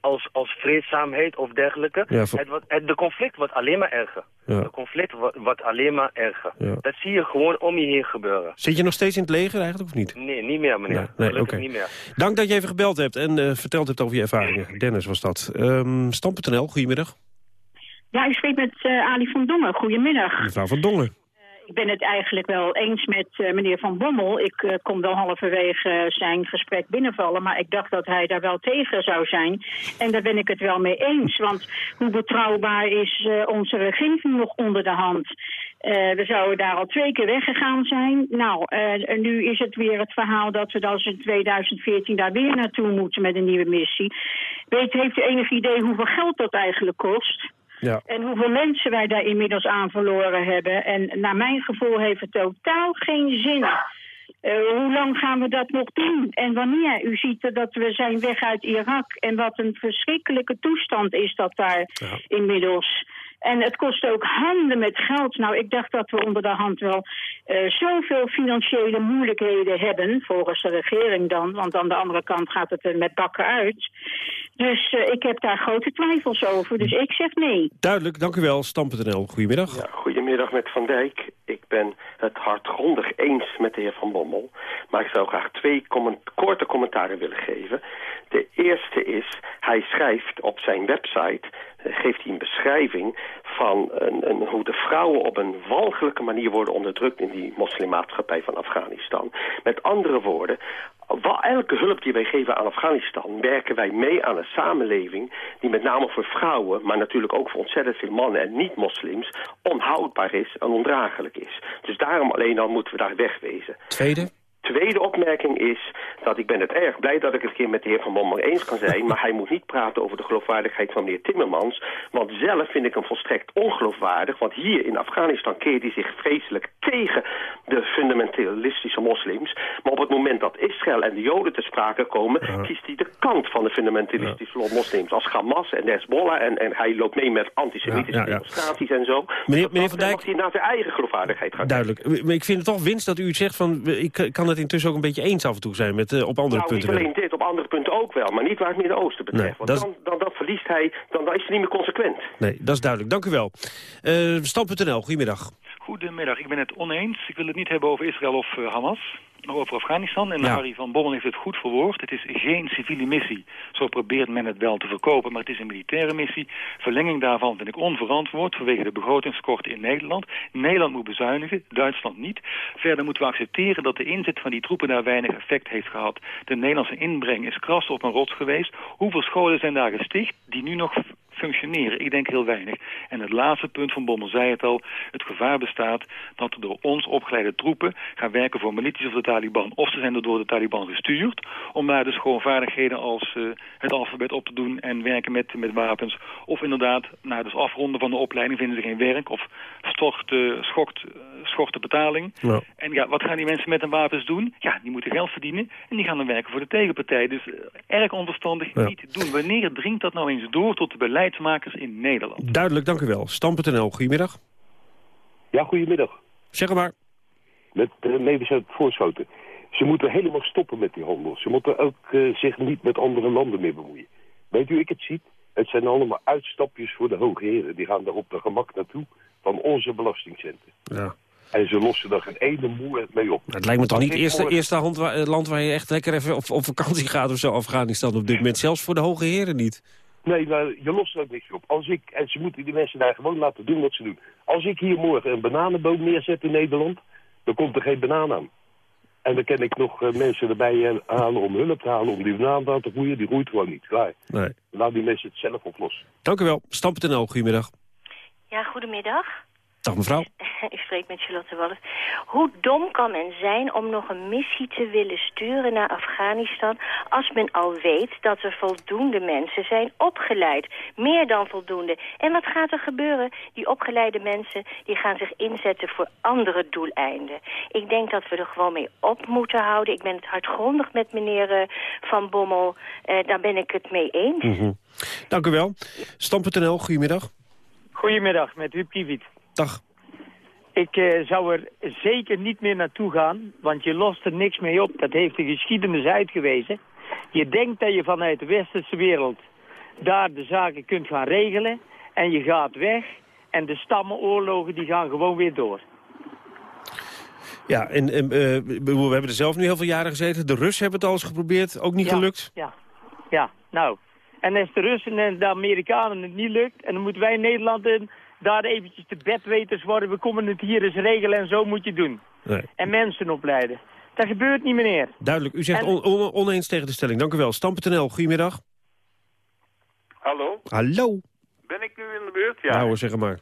als, als vreedzaamheid of dergelijke, ja, voor... het, het, de conflict wordt alleen maar erger. Ja. De conflict wordt, wordt alleen maar erger. Dat zie je gewoon om je heen gebeuren. Zit je nog steeds in het leger eigenlijk of niet? Nee, niet meer meneer. Nee, nee okay. niet meer. Dank dat je even gebeld hebt en uh, verteld hebt over je ervaringen. Dennis was dat. Um, Stam.nl, goedemiddag. Ja, ik spreek met uh, Ali van Dongen. Goedemiddag. Mevrouw van Dongen. Ik ben het eigenlijk wel eens met uh, meneer Van Bommel. Ik kom wel halverwege zijn gesprek binnenvallen, maar ik dacht dat hij daar wel tegen zou zijn. En daar ben ik het wel mee eens, want hoe betrouwbaar is onze regering nog onder de hand? we zouden daar al twee keer weggegaan zijn. Nou, nu is het weer het verhaal dat we dan in 2014 daar weer naartoe moeten met een nieuwe missie. Weet, heeft u enig idee hoeveel geld dat eigenlijk kost? Ja. En hoeveel mensen wij daar inmiddels aan verloren hebben. En naar mijn gevoel heeft het totaal geen zin. Uh, hoe lang gaan we dat nog doen? En wanneer? U ziet dat we zijn weg uit Irak. En wat een verschrikkelijke toestand is dat daar ja. inmiddels. En het kost ook handen met geld. Nou, ik dacht dat we onder de hand wel uh, zoveel financiële moeilijkheden hebben, volgens de regering dan. Want aan de andere kant gaat het er met bakken uit. Dus uh, ik heb daar grote twijfels over. Dus ik zeg nee. Duidelijk, dank u wel. Stam.nl, goedemiddag. Ja, goedemiddag met Van Dijk. Ik ben het hardgrondig eens met de heer Van Bommel. Maar ik zou graag twee comment korte commentaren willen geven. De eerste is, hij schrijft op zijn website geeft hij een beschrijving van een, een, hoe de vrouwen op een walgelijke manier worden onderdrukt in die moslimmaatschappij van Afghanistan. Met andere woorden, Wel, elke hulp die wij geven aan Afghanistan... werken wij mee aan een samenleving die met name voor vrouwen... maar natuurlijk ook voor ontzettend veel mannen en niet-moslims... onhoudbaar is en ondraaglijk is. Dus daarom alleen al moeten we daar wegwezen. Tweede? Tweede opmerking is dat ik ben het erg blij dat ik het keer met de heer Van Bommel eens kan zijn. maar hij moet niet praten over de geloofwaardigheid van meneer Timmermans. Want zelf vind ik hem volstrekt ongeloofwaardig. Want hier in Afghanistan keert hij zich vreselijk tegen de fundamentalistische moslims. Maar op het moment dat Israël en de Joden te sprake komen... kiest hij de kant van de fundamentalistische moslims. Als Hamas en Hezbollah. En, en hij loopt mee met antisemitische Ja, ja, ja. demonstraties en zo. Meneer, meneer Van Dijk... mag hij naar zijn eigen geloofwaardigheid gaan Duidelijk. Maar ik vind het toch winst dat u zegt van... ik kan het intussen ook een beetje eens af en toe zijn met, eh, op andere nou, punten. niet alleen dit, op andere punten ook wel. Maar niet waar het Midden-Oosten betreft. Nee, Want dat dan, dan, dan verliest hij, dan, dan is hij niet meer consequent. Nee, dat is duidelijk. Dank u wel. Stand.nl, goedemiddag. Goedemiddag, ik ben het oneens. Ik wil het niet hebben over Israël of eh, Hamas, maar over Afghanistan. En Ja. Harry van Bommel heeft het goed verwoord. Het is geen civiele missie. Zo probeert men het wel te verkopen, maar het is een militaire missie. Verlenging daarvan vind ik onverantwoord vanwege de begrotingskorten in Nederland. Nederland moet bezuinigen, Duitsland niet. Verder moeten we accepteren dat de inzet van die troepen daar weinig effect heeft gehad. De Nederlandse inbreng is kras op een rots geweest. Hoeveel scholen zijn daar gesticht die nu nog functioneren? Ik denk heel weinig. En het laatste punt van Bommel zei het al. Het gevaar bestaat dat er door ons opgeleide troepen gaan werken voor milities of de Taliban. Of ze zijn er door de Taliban gestuurd om daar dus gewoon vaardigheden als eh, het alfabet op te doen en werken met, met wapens. Of inderdaad, na dus afronden van de opleiding vinden ze geen werk of stort, eh, schokt, eh, schort de betaling. Ja. En ja, wat gaan die mensen met hun wapens doen? Ja, die moeten geld verdienen en die gaan dan werken voor de tegenpartij. Dus erg onverstandig Ja. niet doen. Wanneer dringt dat nou eens door tot de beleidsmakers in Nederland? Duidelijk, dank u wel. Stand.nl, goedemiddag. Ja, goedemiddag. Zeg maar. Met uh, uit Voorschoten. Ze moeten helemaal stoppen met die handel. Ze moeten ook eh, zich niet met andere landen meer bemoeien. Weet u ik het zie? Het zijn allemaal uitstapjes voor de hoge heren. Die gaan daar op de gemak naartoe van onze belastingcenten. Ja. En ze lossen daar geen ene moe mee op. Het lijkt me toch niet ik eerste, eerste hand eh, land waar je echt lekker even op, op vakantie gaat of zo, Afghanistan op dit moment. Zelfs voor de hoge heren niet. Nee, maar je lost er ook niks op. Als ik, en ze moeten die mensen daar gewoon laten doen wat ze doen. Als ik hier morgen een bananenboom neerzet in Nederland, dan komt er geen banaan aan. En dan kan ik nog eh, mensen erbij eh, halen om hulp te halen om die banaan te laten groeien. Die groeit gewoon niet. Klaar. Nee. Laat die mensen het zelf oplossen. Dank u wel. Stand.nl, goedemiddag. Ja, goedemiddag. Dag mevrouw. Ik spreek met Charlotte Wallis. Hoe dom kan men zijn om nog een missie te willen sturen naar Afghanistan... als men al weet dat er voldoende mensen zijn opgeleid? Meer dan voldoende. En wat gaat er gebeuren? Die opgeleide mensen die gaan zich inzetten voor andere doeleinden. Ik denk dat we er gewoon mee op moeten houden. Ik ben het hardgrondig met meneer eh, Van Bommel. Eh, daar ben ik het mee eens. Mhm. Dank u wel. Stand.nl, goedemiddag. Goedemiddag, met Huub Kiewiet. Dag. Ik eh, zou er zeker niet meer naartoe gaan, want je lost er niks mee op. Dat heeft de geschiedenis uitgewezen. Je denkt dat je vanuit de westerse wereld daar de zaken kunt gaan regelen. En je gaat weg en de stammenoorlogen die gaan gewoon weer door. Ja, en, en eh, we hebben er zelf nu heel veel jaren gezeten. De Russen hebben het al eens geprobeerd, ook niet Ja, gelukt. Ja, ja, nou. En als de Russen en de Amerikanen het niet lukt... en dan moeten wij in Nederland eh, daar eventjes de bedweters worden... we komen het hier eens regelen en zo moet je doen. Nee. En mensen opleiden. Dat gebeurt niet, meneer. Duidelijk, u zegt En- on- on- oneens tegen de stelling. Dank u wel. Stam.nl, goedemiddag. Hallo, Hallo. ben ik nu in de beurt? Ja, hoor, zeg maar.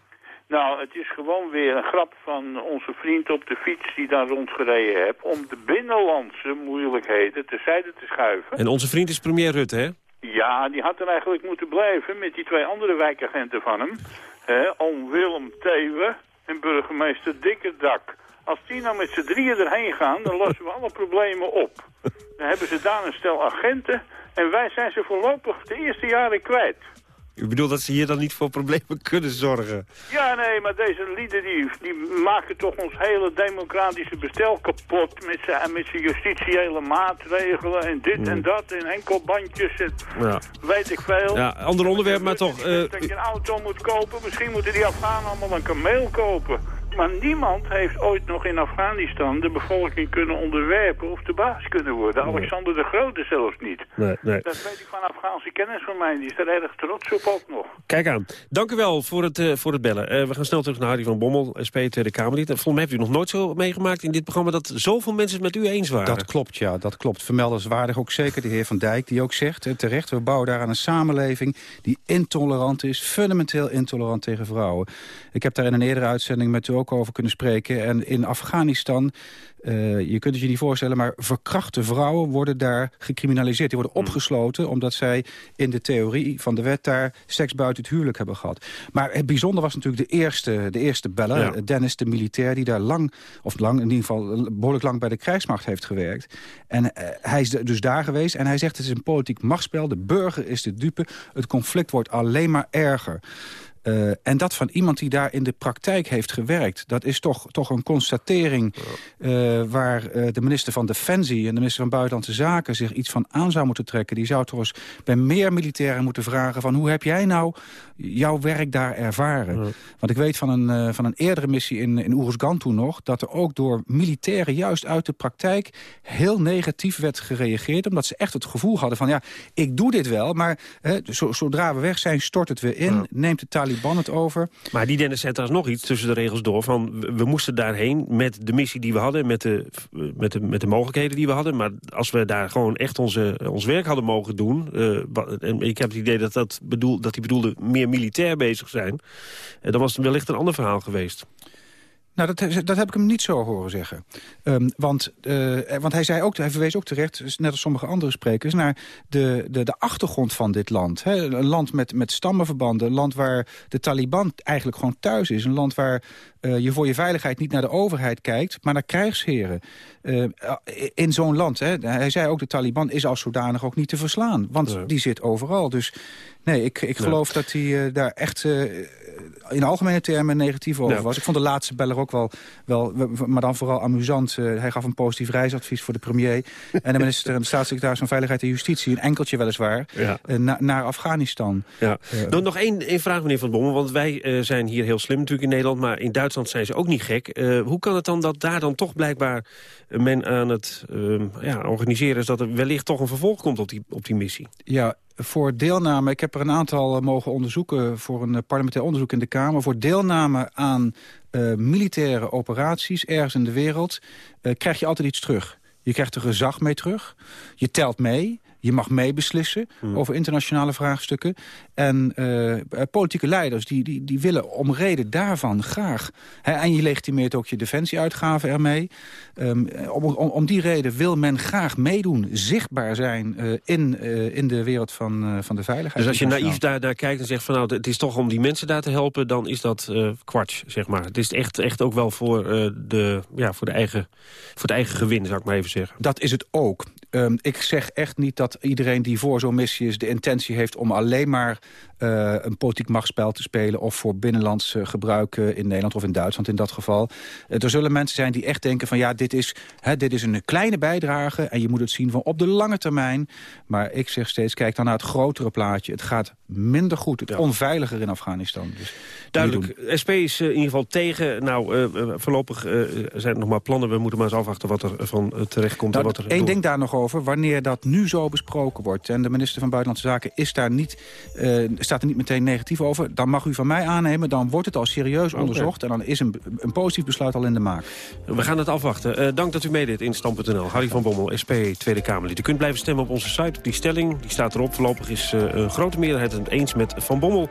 Nou, het is gewoon weer een grap van onze vriend op de fiets die daar rondgereden heeft... om de binnenlandse moeilijkheden terzijde te schuiven. En onze vriend is premier Rutte, hè? Ja, die had er eigenlijk moeten blijven met die twee andere wijkagenten van hem. Hè, om Willem Teven en burgemeester Dikkerdak. Als die nou met z'n drieën erheen gaan, dan lossen we alle problemen op. Dan hebben ze daar een stel agenten en wij zijn ze voorlopig de eerste jaren kwijt. U bedoelt dat ze hier dan niet voor problemen kunnen zorgen? Ja, nee, maar deze lieden die, die maken toch ons hele democratische bestel kapot met zijn met justitiële maatregelen en dit en dat en enkelbandjes en Ja. weet ik veel. Ja, ander onderwerp, maar toch... eh, Dat je een auto moet kopen, misschien moeten die Afghanen allemaal een kameel kopen. Maar niemand heeft ooit nog in Afghanistan de bevolking kunnen onderwerpen of de baas kunnen worden. Nee. Alexander de Grote zelfs niet. Nee, nee. Dat weet ik van Afghaanse kennis van mij. Die is er erg trots op ook nog. Kijk aan. Dank u wel voor het, eh, voor het bellen. Eh, we gaan snel terug naar Harry van Bommel, SP Tweede Kamerlid. Volgens mij heeft u nog nooit zo meegemaakt in dit programma... dat zoveel mensen het met u eens waren. Dat klopt, ja, dat klopt. Vermeldenswaardig ook zeker de heer Van Dijk, die ook zegt, eh, terecht... we bouwen daar aan een samenleving die intolerant is... fundamenteel intolerant tegen vrouwen. Ik heb daar in een eerdere uitzending met u ook over kunnen spreken. En in Afghanistan, eh, je kunt het je niet voorstellen... maar verkrachte vrouwen worden daar gecriminaliseerd. Die worden opgesloten omdat zij in de theorie van de wet... daar seks buiten het huwelijk hebben gehad. Maar het bijzonder was natuurlijk de eerste, de eerste beller, Ja. Dennis de militair... die daar lang, of lang, in ieder geval behoorlijk lang bij de krijgsmacht heeft gewerkt. En eh, hij is dus daar geweest en hij zegt het is een politiek machtsspel. De burger is de dupe. Het conflict wordt alleen maar erger. Eh, en dat van iemand die daar in de praktijk heeft gewerkt. Dat is toch, toch een constatering eh, waar eh, de minister van Defensie... en de minister van Buitenlandse Zaken zich iets van aan zou moeten trekken. Die zou toch eens bij meer militairen moeten vragen... van hoe heb jij nou jouw werk daar ervaren? Want ik weet van een, van een eerdere missie in, in Oeruzgan toen nog... dat er ook door militairen juist uit de praktijk heel negatief werd gereageerd. Omdat ze echt het gevoel hadden van ja, ik doe dit wel... maar hè, zodra we weg zijn, stort het weer in. Neemt de Taliban het over. Maar die Dennis zet daar nog iets tussen de regels door. Van, we, moesten daarheen met de missie die we hadden, met de, met, de, met de mogelijkheden die we hadden. Maar als we daar gewoon echt onze, ons werk hadden mogen doen... eh, en ik heb het idee dat, dat, bedoel, dat die bedoelde meer militair bezig zijn... eh, dan was het wellicht een ander verhaal geweest. Nou, dat, dat heb ik hem niet zo horen zeggen. Ehm, want, eh, want hij, zei ook, hij verwees ook terecht, dus net als sommige andere sprekers... naar de, de, de achtergrond van dit land. Een land met, met stammenverbanden. Een land waar de Taliban eigenlijk gewoon thuis is. Een land waar eh, je voor je veiligheid niet naar de overheid kijkt... maar naar krijgsheren. Eh, in zo'n land, hij zei ook, de Taliban is als zodanig ook niet te verslaan. Want die zit overal. Dus nee, ik, ik Ja. geloof dat hij eh, daar echt... in algemene termen negatief over was. Ik vond de laatste beller ook wel, wel maar dan vooral amusant. Eh, hij gaf een positief reisadvies voor de premier... en de minister en de staatssecretaris van Veiligheid en Justitie... een enkeltje weliswaar, Ja. eh, na- naar Afghanistan. Ja. Eh, nog één, één vraag, meneer Van Bommel. Want wij zijn hier heel slim natuurlijk in Nederland... maar in Duitsland zijn ze ook niet gek. Hoe kan het dan dat daar dan toch blijkbaar men aan het ja, organiseren is... dat er wellicht toch een vervolg komt op die, op die missie? Ja, voor deelname, ik heb er een aantal mogen onderzoeken... voor een parlementair onderzoek in de Kamer. Voor deelname aan eh, militaire operaties ergens in de wereld... eh, krijg je altijd iets terug. Je krijgt er gezag mee terug. Je telt mee. Je mag meebeslissen over internationale vraagstukken. En eh, eh, politieke leiders die, die, die willen om reden daarvan graag. Hè, en je legitimeert ook je defensieuitgaven ermee. Ehm, om, om, om die reden wil men graag meedoen, zichtbaar zijn... eh, in, eh, in de wereld van, eh, van de veiligheid. Dus als je naïef daar naar kijkt en zegt van nou, het is toch om die mensen daar te helpen, dan is dat eh kwarts, zeg maar. Het is echt, echt ook wel voor, eh, de, ja, voor, de eigen, voor het eigen gewin, zou ik maar even zeggen. Dat is het ook. Ehm, ik zeg echt niet dat iedereen die voor zo'n missie is... de intentie heeft om alleen maar eh, een politiek machtsspel te spelen... of voor binnenlands gebruik in Nederland of in Duitsland in dat geval. Eh, er zullen mensen zijn die echt denken van... ja, dit is, hè, dit is een kleine bijdrage en je moet het zien van op de lange termijn. Maar ik zeg steeds, kijk dan naar het grotere plaatje. Het gaat minder goed, het onveiliger in Afghanistan. Dus Duidelijk, SP is eh, in ieder geval tegen. Nou, voorlopig zijn er nog maar plannen. We moeten maar eens afwachten wat er van terecht komt. Nou, en wat er Eén ding daar nog over, wanneer dat nu zo besproken wordt... en de minister van Buitenlandse Zaken is daar niet, eh, staat er niet meteen negatief over... dan mag u van mij aannemen, dan wordt het al serieus onderzocht... en dan is een, een positief besluit al in de maak. We gaan het afwachten. Eh, dank dat u meedeed in Stand.nl. Harry van Bommel, SP, Tweede Kamerlid. U kunt blijven stemmen op onze site. Die stelling die staat erop. Voorlopig is eh, een grote meerderheid het eens met Van Bommel.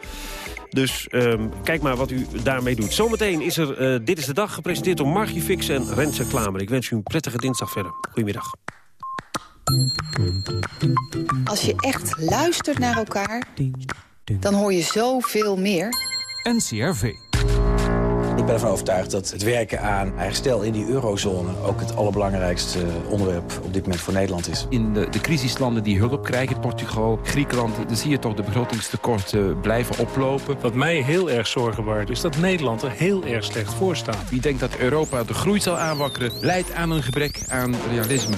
Dus ehm, kijk maar wat u daarmee doet. Zometeen is er Dit is de Dag, gepresenteerd door Margie Fix en Renze Klamer. Ik wens u een prettige dinsdag verder. Goedemiddag. Als je echt luistert naar elkaar, dan hoor je zoveel meer. NCRV. Ik ben ervan overtuigd dat het werken aan herstel in die eurozone... ook het allerbelangrijkste onderwerp op dit moment voor Nederland is. In de, de crisislanden die hulp krijgen, Portugal, Griekenland... dan zie je toch de begrotingstekorten blijven oplopen. Wat mij heel erg zorgen baart, is dat Nederland er heel erg slecht voor staat. Wie denkt dat Europa de groei zal aanwakkeren... leidt aan een gebrek aan realisme.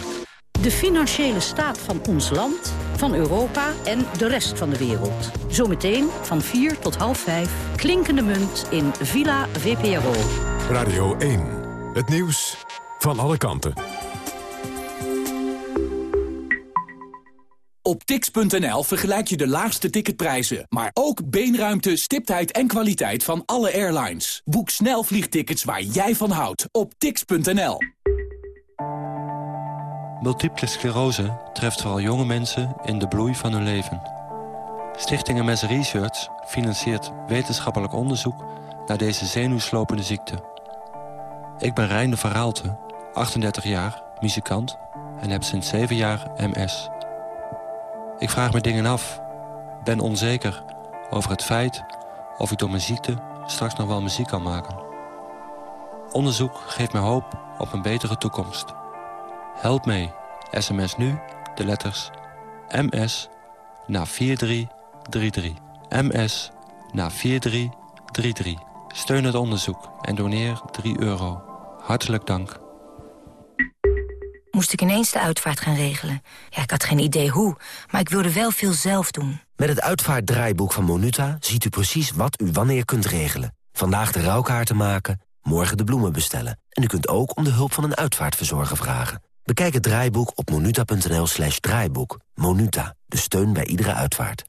De financiële staat van ons land, van Europa en de rest van de wereld. Zometeen van 4 tot half 5 klinkende munt in Villa VPRO. Radio 1. Het nieuws van alle kanten. Op tix.nl vergelijk je de laagste ticketprijzen, maar ook beenruimte, stiptheid en kwaliteit van alle airlines. Boek snel vliegtickets waar jij van houdt op tix.nl. Multiple sclerose treft vooral jonge mensen in de bloei van hun leven. Stichting MS Research financiert wetenschappelijk onderzoek naar deze zenuwslopende ziekte. Ik ben Reinde van Raalte, 38 jaar, muzikant en heb sinds 7 jaar MS. Ik vraag me dingen af, ben onzeker over het feit of ik door mijn ziekte straks nog wel muziek kan maken. Onderzoek geeft mij hoop op een betere toekomst. Help mee, sms nu de letters MS naar 4333. MS naar 4333. Steun het onderzoek en doneer 3 euro. Hartelijk dank. Moest ik ineens de uitvaart gaan regelen. Ja, ik had geen idee hoe, maar ik wilde wel veel zelf doen. Met het uitvaartdraaiboek van Monuta ziet u precies wat u wanneer kunt regelen. Vandaag de rouwkaarten maken, morgen de bloemen bestellen. En u kunt ook om de hulp van een uitvaartverzorger vragen. Bekijk het draaiboek op monuta.nl slash draaiboek. Monuta, de steun bij iedere uitvaart.